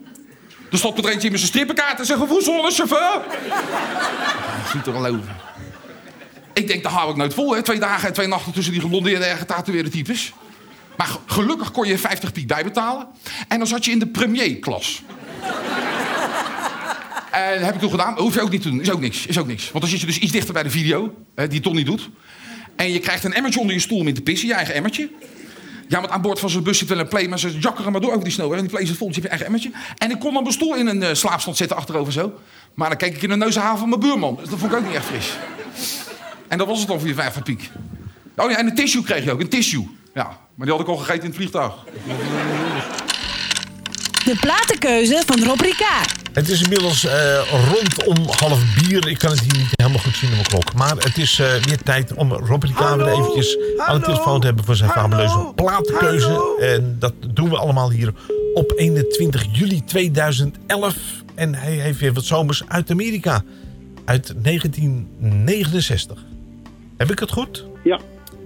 Er stopt er eentje met zijn strippenkaart en zegt... Woezel, chauffeur. Ziet er al over. Ik denk, dat hou ik nooit vol, hè? Twee dagen en twee nachten tussen die geblondeerde en getatoeëerde types. Maar ge- gelukkig kon je 50 piek bijbetalen. En dan zat je in de premierklas. En heb ik toen gedaan. Hoef je ook niet te doen. Is ook niks. Is ook niks. Want dan zit je dus iets dichter bij de video. Hè, die Ton niet doet. En je krijgt een emmertje onder je stoel om in te pissen. Je eigen emmertje. Ja, want aan boord van zo'n bus zit wel een play. Maar ze jakkeren maar door over die snelweg. En die play zit vol. Dus je hebt je eigen emmertje. En ik kon dan mijn stoel in een eh, slaapstand zetten achterover zo. Maar dan keek ik in de neuzenhaven van mijn buurman. Dus dat vond ik ook niet echt fris. En dat was het dan voor je 50 piek. Oh ja, en een tissue kreeg je ook. Een tissue. Ja, maar die had ik al gegeten in het vliegtuig. De platenkeuze van Rob Ricard. Het is inmiddels eh, rondom half bier. Ik kan het hier niet helemaal goed zien op mijn klok. Maar het is eh, weer tijd om Rob Ricard weer eventjes aan de telefoon te hebben voor zijn fabuleuze platenkeuze. En dat doen we allemaal hier op 21 juli 2011. En hij heeft weer wat zomers uit Amerika. Uit 1969. Heb ik het goed? Ja.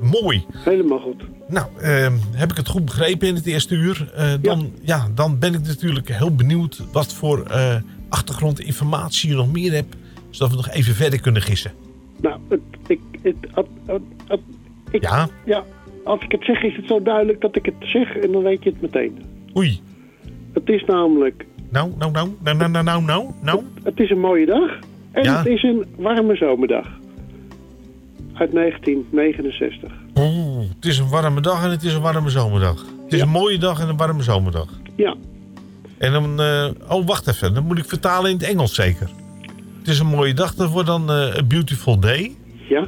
Mooi. Helemaal goed. Nou, ehm, heb ik het goed begrepen in het eerste uur? Eh, dan, ja. dan ben ik natuurlijk heel benieuwd wat voor eh, achtergrondinformatie je nog meer hebt. Zodat we nog even verder kunnen gissen. Nou, ik, het, ja? ja, als ik het zeg is het zo duidelijk dat ik het zeg en dan weet je het meteen. Oei. Het is namelijk... Nou, nou, nou, nou, nou, nou, nou, nou. Het, is een mooie dag en het is een warme zomerdag. Uit 1969. Oeh, het is een warme dag en het is een warme zomerdag. Het is een mooie dag en een warme zomerdag. Ja. En dan, eh, oh wacht even, dan moet ik vertalen in het Engels zeker. Het is een mooie dag, dat wordt dan eh, A Beautiful Day. Ja.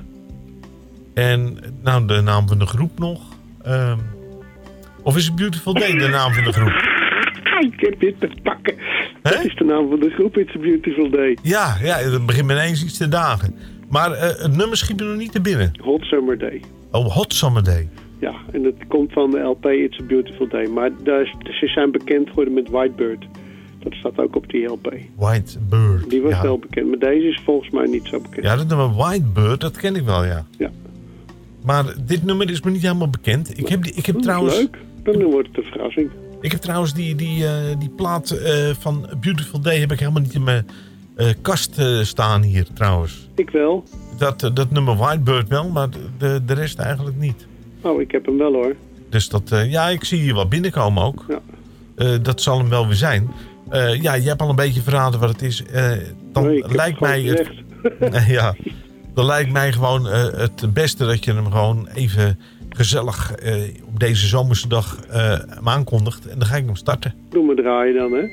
En nou, de naam van de groep nog. Ehm, of is het Beautiful Day de naam van de groep? [LAUGHS] Ik heb dit te pakken. Dat is de naam van de groep, It's a Beautiful Day. Ja, ja, het begint ineens iets te dagen. Maar eh, het nummer schiet me nog niet te binnen. Hot Summer Day. Oh, Hot Summer Day. Ja, en het komt van de LP It's a Beautiful Day. Maar daar ze zijn bekend geworden met Whitebird. Dat staat ook op die LP. White Bird. Die was ja. wel bekend, maar deze is volgens mij niet zo bekend. Ja, dat nummer White Bird, dat ken ik wel, ja. Ja. Maar dit nummer is me niet helemaal bekend. Ik heb, die, ik heb Dat is trouwens... leuk. Dan wordt het een verrassing. Ik heb trouwens die, die, eh, die plaat eh, van Beautiful Day heb ik helemaal niet in mijn kast eh, staan hier trouwens. Ik wel. Dat, eh, dat nummer Whitebird wel, maar de, de rest eigenlijk niet. Oh, ik heb hem wel hoor. Dus dat, eh, ja, ik zie hier wel binnenkomen ook. Ja. Eh, dat zal hem wel weer zijn. Eh, ja, je hebt al een beetje verraden wat het is. Eh, dan Nee, lijkt mij het, [LAUGHS] ja, dan lijkt mij gewoon eh, het beste dat je hem gewoon even gezellig eh, op deze zomerse dag eh, hem aankondigt. En dan ga ik hem starten. Doe me draaien dan, hè.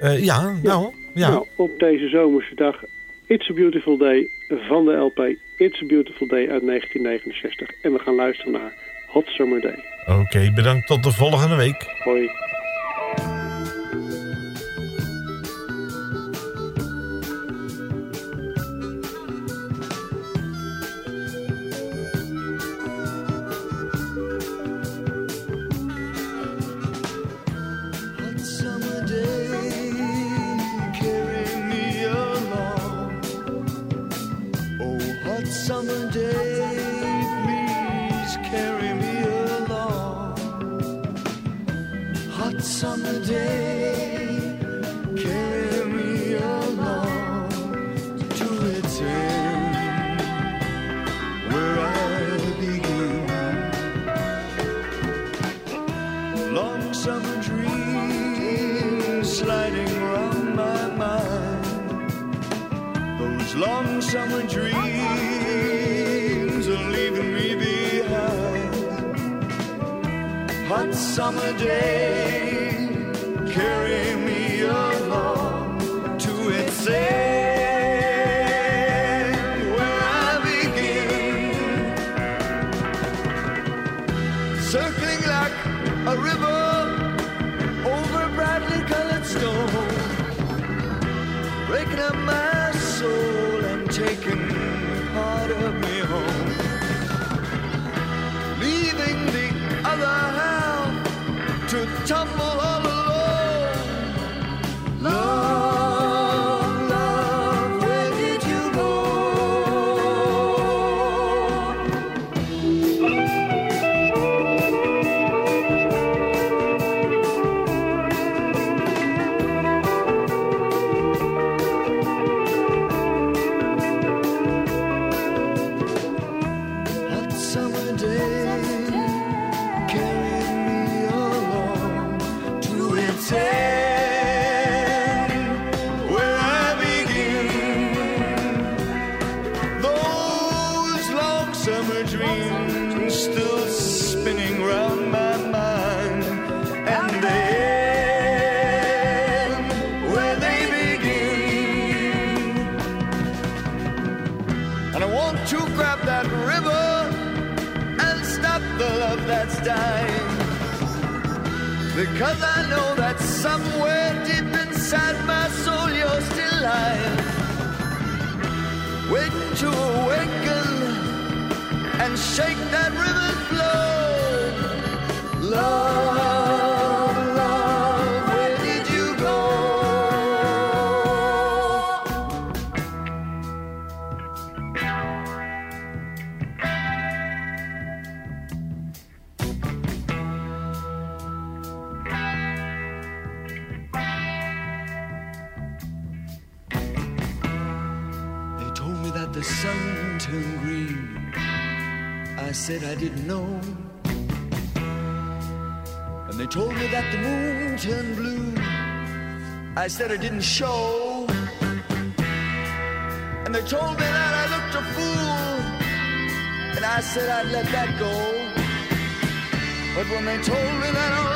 Eh, ja, nou, ja. Nou, op deze zomerse dag It's a Beautiful Day van de LP It's a Beautiful Day uit 1969. En we gaan luisteren naar Hot Summer Day. Oké, bedankt. Tot de volgende week. Hoi. Hot summer day, please carry me along. Hot summer day, carry me along to its end, where I begin. Long summer dreams sliding around my mind. Those long summer dreams summer day. Carry me along to its end. that river and stop the love that's dying. Because I know that somewhere deep inside my soul you're still lying. Waiting to awaken and shake that river's flow. Love. said I didn't know. And they told me that the moon turned blue. I said I didn't show. And they told me that I looked a fool. And I said I'd let that go. But when they told me that I.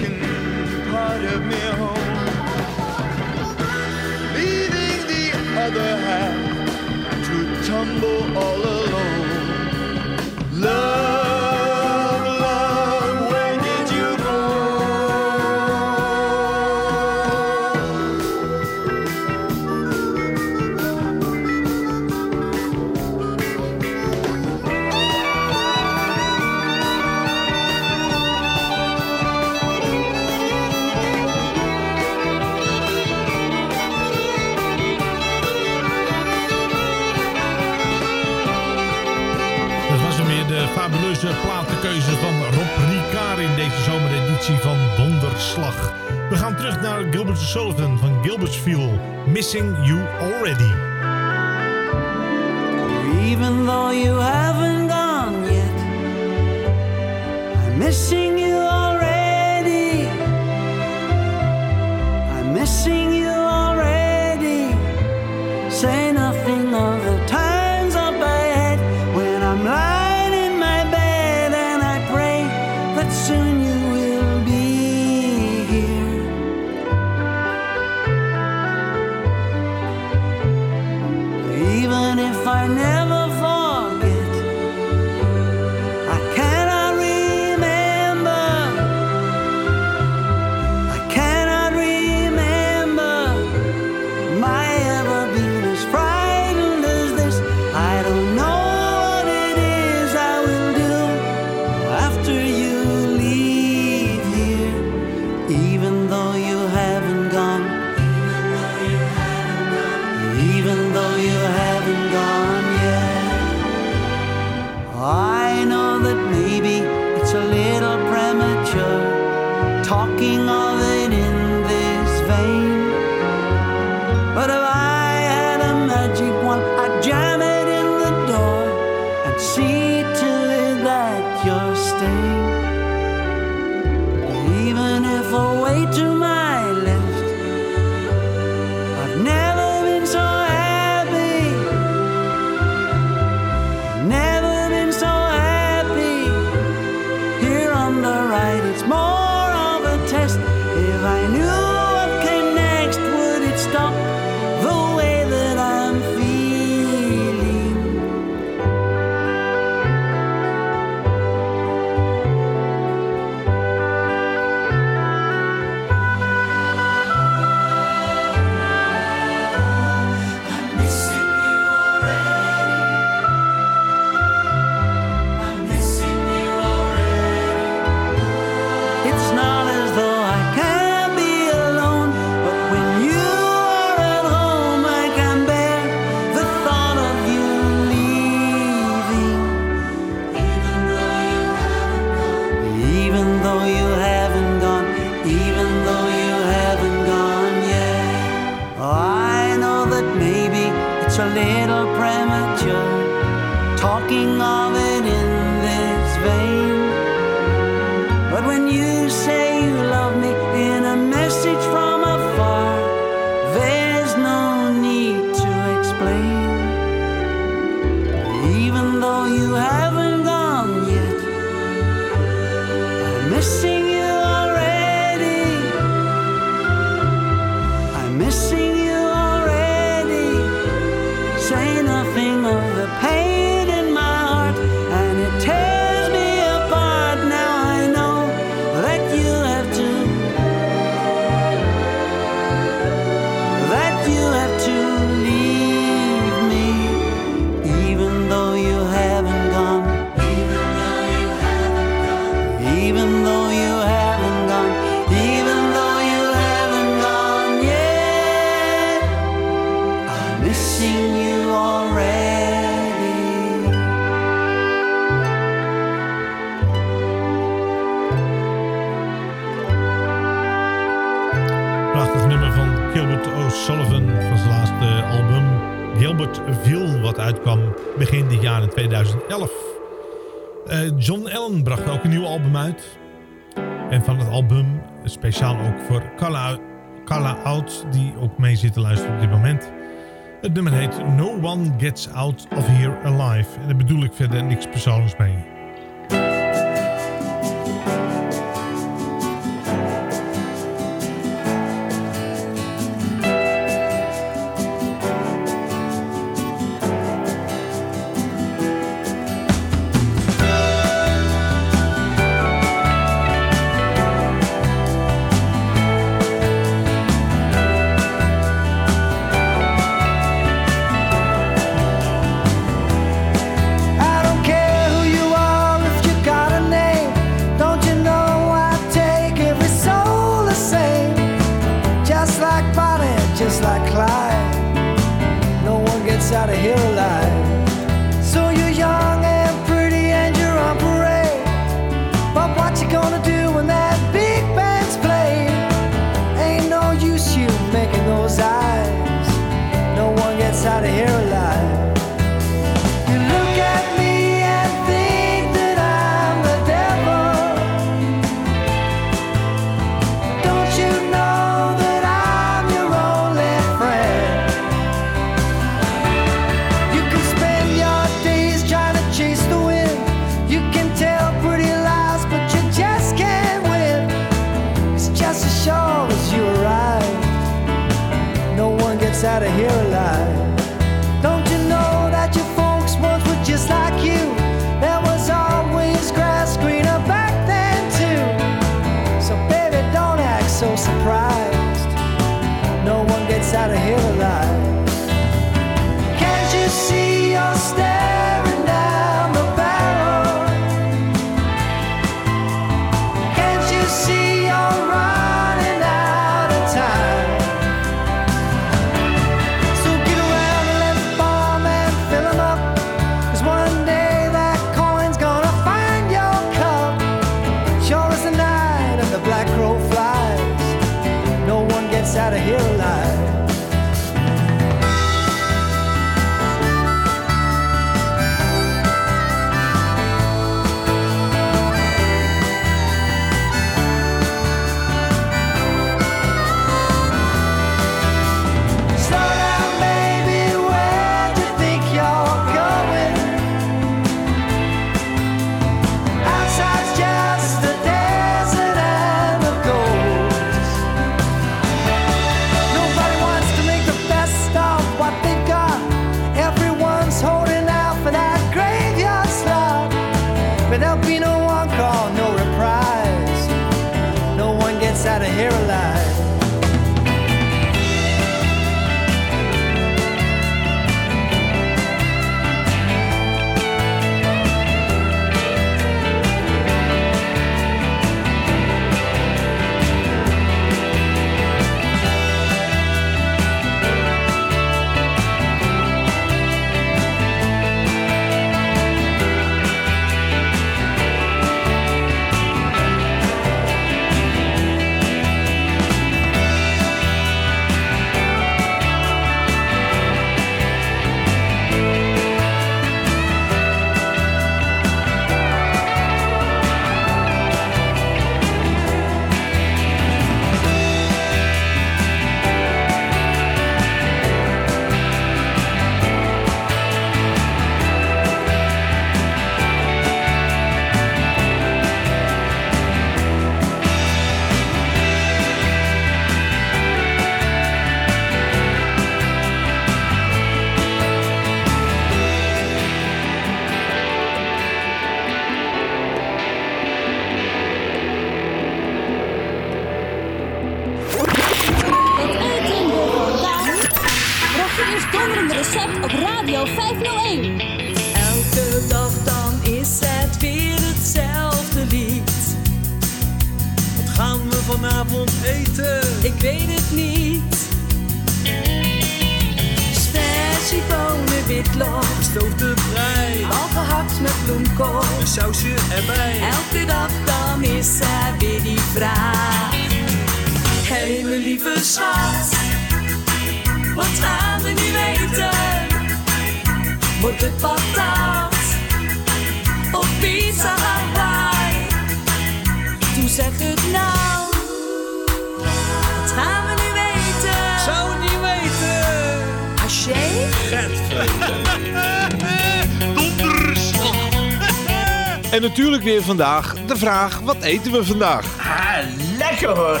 En natuurlijk weer vandaag de vraag: wat eten we vandaag? Ah, lekker hoor.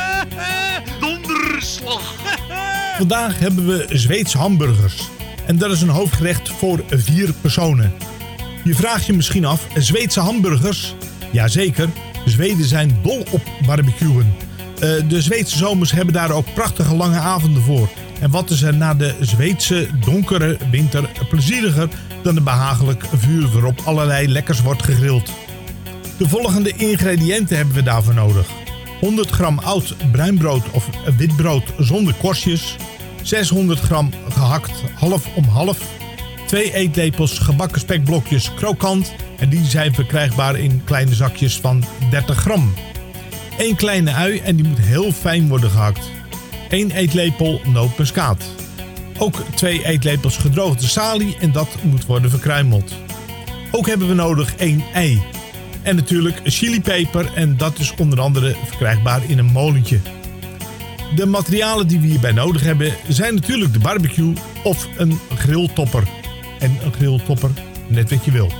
[LAUGHS] Donderslag. Vandaag hebben we Zweedse hamburgers. En dat is een hoofdgerecht voor vier personen. Je vraagt je misschien af, Zweedse hamburgers? Jazeker, Zweden zijn dol op barbecuen. Eh, de Zweedse zomers hebben daar ook prachtige lange avonden voor. En wat is er na de Zweedse donkere winter plezieriger dan een behagelijk vuur waarop allerlei lekkers wordt gegrild. De volgende ingrediënten hebben we daarvoor nodig. 100 gram oud bruinbrood of witbrood zonder korstjes. 600 gram gehakt half om half. 2 eetlepels gebakken spekblokjes krokant. En die zijn verkrijgbaar in kleine zakjes van 30 gram. 1 kleine ui en die moet heel fijn worden gehakt. 1 eetlepel nootmuskaat. Ook 2 eetlepels gedroogde salie en dat moet worden verkruimeld. Ook hebben we nodig 1 ei. En natuurlijk chilipeper en dat is onder andere verkrijgbaar in een molentje. De materialen die we hierbij nodig hebben zijn natuurlijk de barbecue of een grilltopper. En een grilltopper, net wat je wil.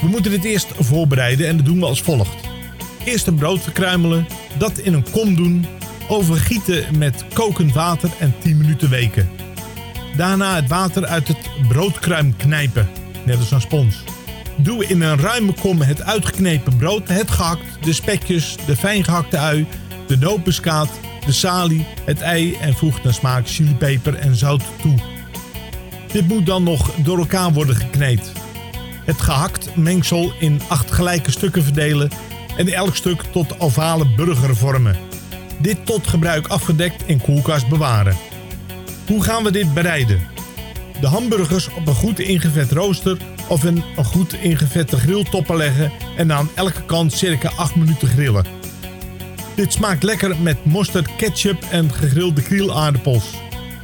We moeten dit eerst voorbereiden en dat doen we als volgt. Eerst een brood verkruimelen, dat in een kom doen, overgieten met kokend water en 10 minuten weken. Daarna het water uit het broodkruim knijpen, net als een spons. Doe in een ruime kom het uitgeknepen brood, het gehakt, de spekjes, de fijn gehakte ui, de nootmuskaat, de salie, het ei en voeg naar smaak chilipeper en zout toe. Dit moet dan nog door elkaar worden gekneed. Het gehakt mengsel in acht gelijke stukken verdelen en elk stuk tot ovale burger vormen. Dit tot gebruik afgedekt in koelkast bewaren. Hoe gaan we dit bereiden? De hamburgers op een goed ingevet rooster of in een goed ingevette grilltopper leggen en aan elke kant circa 8 minuten grillen. Dit smaakt lekker met mosterd, ketchup en gegrilde krielaardappels.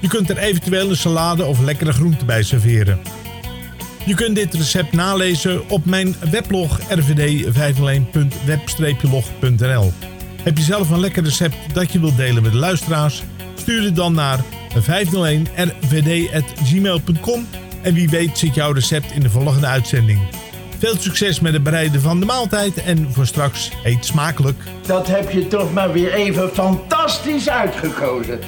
Je kunt er eventueel een salade of lekkere groenten bij serveren. Je kunt dit recept nalezen op mijn weblog rvd501.web-log.nl. Heb je zelf een lekker recept dat je wilt delen met de luisteraars? Stuur het dan naar 501rvd.gmail.com en wie weet zit jouw recept in de volgende uitzending. Veel succes met het bereiden van de maaltijd en voor straks eet smakelijk. Dat heb je toch maar weer even fantastisch uitgekozen.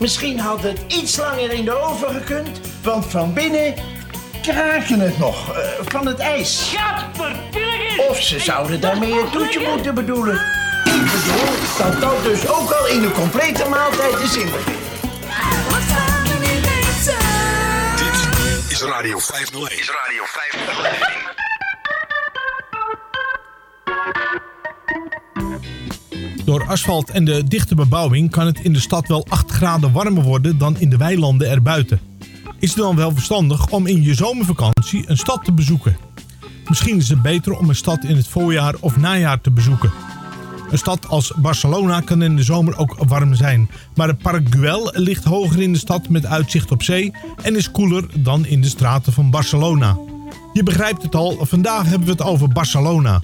Misschien had het iets langer in de oven gekund, want van binnen kraken het nog eh, van het ijs. Of ze zouden daarmee een toetje moeten bedoelen. Ik bedoel dat dat dus ook al in de complete maaltijd is inbegrepen. Dit is Radio 501. Is Radio 501. Door asfalt en de dichte bebouwing kan het in de stad wel 8 graden warmer worden dan in de weilanden erbuiten. Is het dan wel verstandig om in je zomervakantie een stad te bezoeken? Misschien is het beter om een stad in het voorjaar of najaar te bezoeken. Een stad als Barcelona kan in de zomer ook warm zijn, maar het Park Güell ligt hoger in de stad met uitzicht op zee en is koeler dan in de straten van Barcelona. Je begrijpt het al, vandaag hebben we het over Barcelona.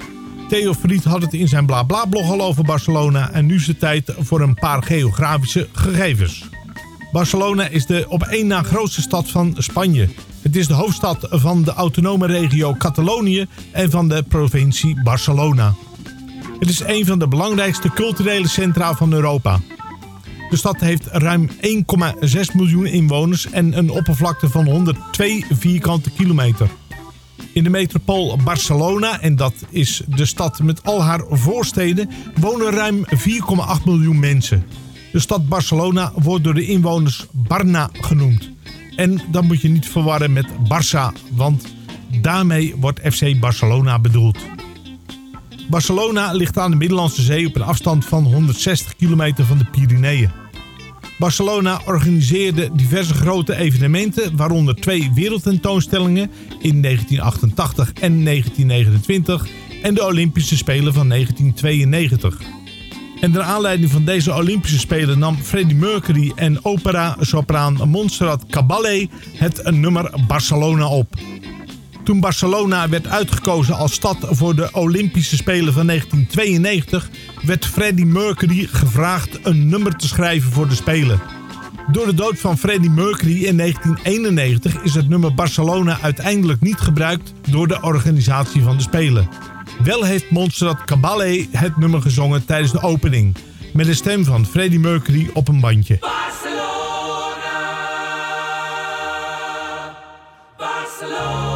Theo Fried had het in zijn BlaBla-blog al over Barcelona en nu is het tijd voor een paar geografische gegevens. Barcelona is de op één na grootste stad van Spanje. Het is de hoofdstad van de autonome regio Catalonië en van de provincie Barcelona. Het is een van de belangrijkste culturele centra van Europa. De stad heeft ruim 1,6 miljoen inwoners en een oppervlakte van 102 vierkante kilometer. In de metropool Barcelona, en dat is de stad met al haar voorsteden, wonen ruim 4,8 miljoen mensen. De stad Barcelona wordt door de inwoners Barna genoemd. En dat moet je niet verwarren met Barça, want daarmee wordt FC Barcelona bedoeld. Barcelona ligt aan de Middellandse Zee op een afstand van 160 kilometer van de Pyreneeën. Barcelona organiseerde diverse grote evenementen, waaronder twee wereldtentoonstellingen in 1988 en 1929 en de Olympische Spelen van 1992. En naar aanleiding van deze Olympische Spelen nam Freddie Mercury en opera-sopraan Montserrat Caballé het nummer Barcelona op. Toen Barcelona werd uitgekozen als stad voor de Olympische Spelen van 1992, werd Freddie Mercury gevraagd een nummer te schrijven voor de Spelen. Door de dood van Freddie Mercury in 1991 is het nummer Barcelona uiteindelijk niet gebruikt door de organisatie van de Spelen. Wel heeft Montserrat Caballé het nummer gezongen tijdens de opening, met de stem van Freddie Mercury op een bandje. Barcelona,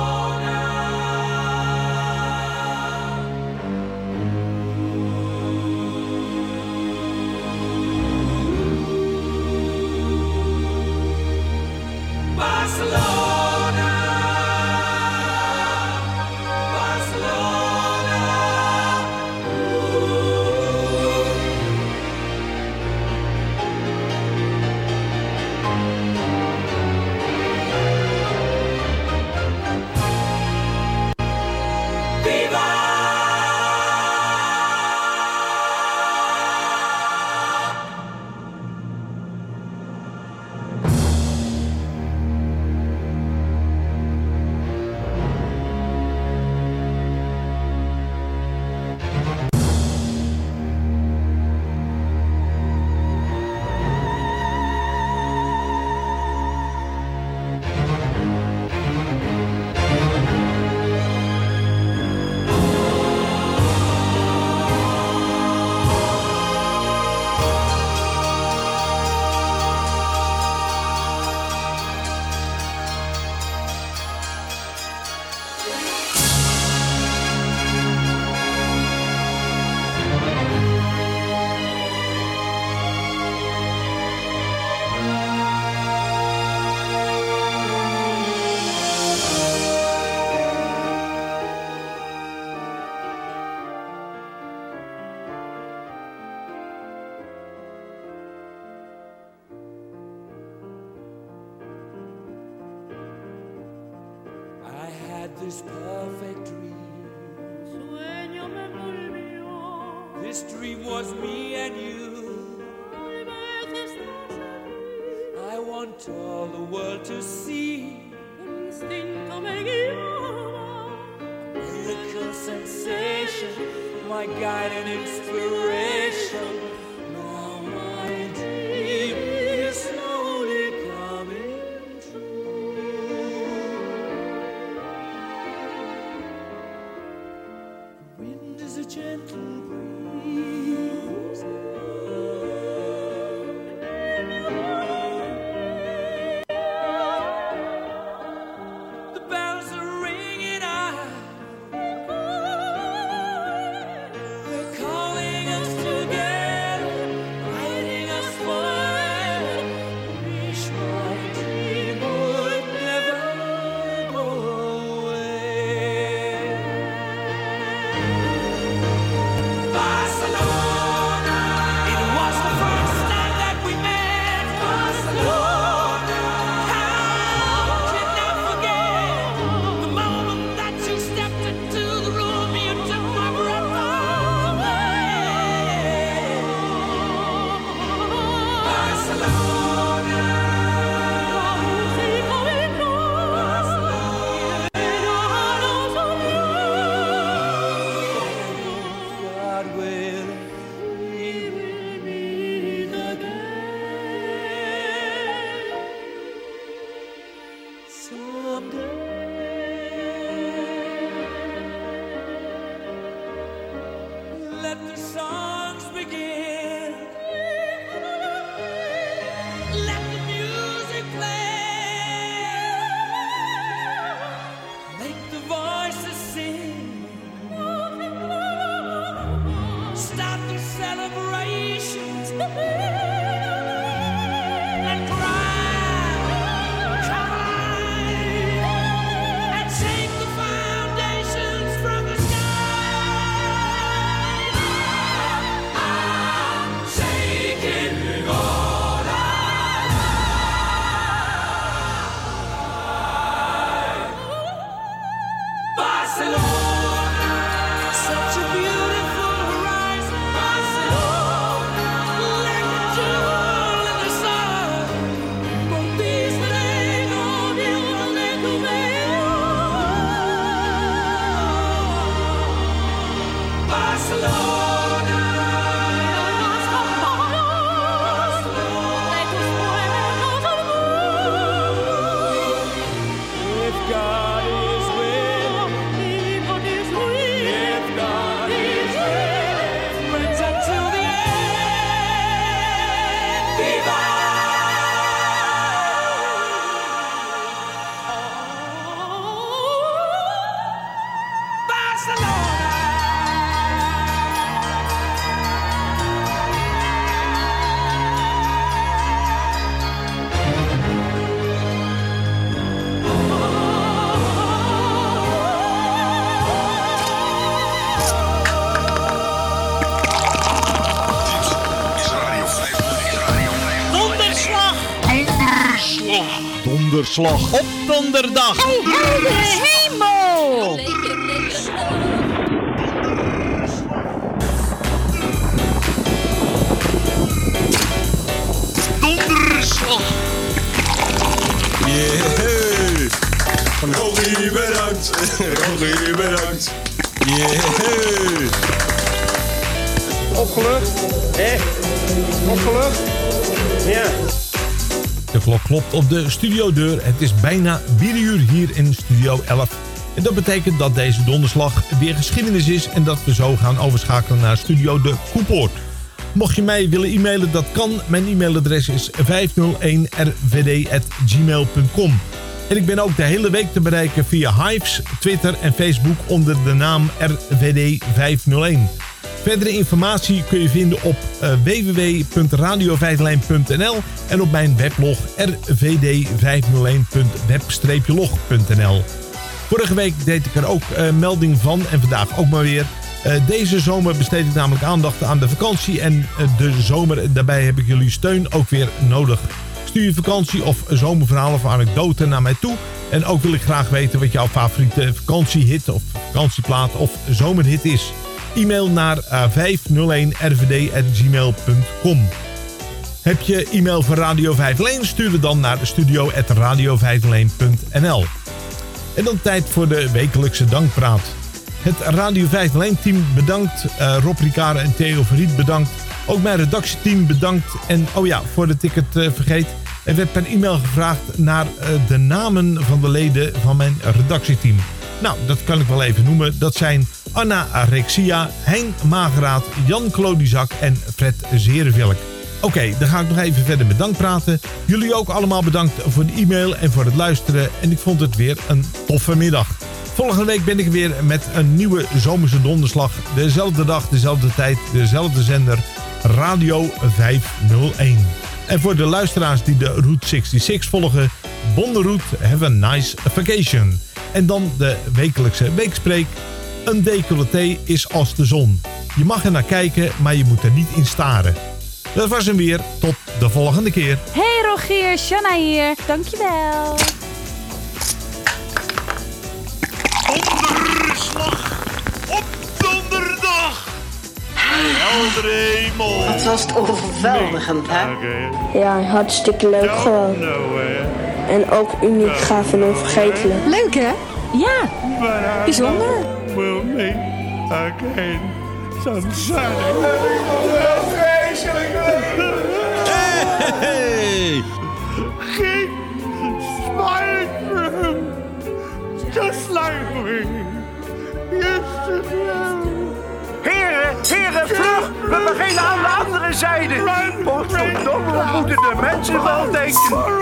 Donderslag op donderdag. heldere hemel! Donderslag! Yeah. Bedankt. Rogie, bedankt. Yeah. Opgelucht? Hé? Opgelucht? Ja. De klok klopt op de studiodeur. Het is bijna 4 uur hier in Studio 11. En dat betekent dat deze donderslag weer geschiedenis is... en dat we zo gaan overschakelen naar Studio de Koepoort. Mocht je mij willen e-mailen, dat kan. Mijn e-mailadres is 501rvd.gmail.com. En ik ben ook de hele week te bereiken via Hives, Twitter en Facebook onder de naam RVD501. Verdere informatie kun je vinden op uh, www.radio501.nl en op mijn weblog rvd501.web-log.nl. Vorige week deed ik er ook uh, melding van en vandaag ook maar weer. Uh, deze zomer besteed ik namelijk aandacht aan de vakantie en de zomer. Daarbij heb ik jullie steun ook weer nodig. Stuur je vakantie of zomerverhalen of anekdoten naar mij toe. En ook wil ik graag weten wat jouw favoriete vakantiehit of vakantieplaat of zomerhit is. E-mail naar uh, 501rvd.gmail.com Heb je e-mail van Radio 501? Stuur het dan naar studio.radio501.nl En dan tijd voor de wekelijkse dankpraat. Het Radio 501 team bedankt. Uh, Rob Ricard en Theo Verriet bedankt. Ook mijn redactieteam bedankt. En oh ja, voordat ik het uh, vergeet. Er werd per e-mail gevraagd naar de namen van de leden van mijn redactieteam. Nou, dat kan ik wel even noemen. Dat zijn Anna Rexia, Hein Mageraat, Jan Klodizak en Fred Zerenvilk. Oké, dan ga ik nog even verder met dank praten. Jullie ook allemaal bedankt voor de e-mail en voor het luisteren. En ik vond het weer een toffe middag. Volgende week ben ik weer met een nieuwe zomerse donderslag. Dezelfde dag, dezelfde tijd, dezelfde zender. Radio 501. En voor de luisteraars die de Route 66 volgen. Bonneroute, have a nice vacation. En dan de wekelijkse weekspreek. Een decolleté is als de zon. Je mag er naar kijken, maar je moet er niet in staren. Dat was hem weer. Tot de volgende keer. Hey Rogier, Shanna hier. Dankjewel. Donderslag op donderdag. Heldere hemel. Wat was het overweldigend, hè? Ja, hartstikke leuk gewoon. En ook uniek, gaaf en onvergetelijk. Leuk hè? Ja, bijzonder. Will meet again sunshine. Hey! Keep smiling through, just like we used to do. Heren, heren, vlug! We beginnen aan de andere zijde. Potverdomme, wat moeten de mensen wel denken?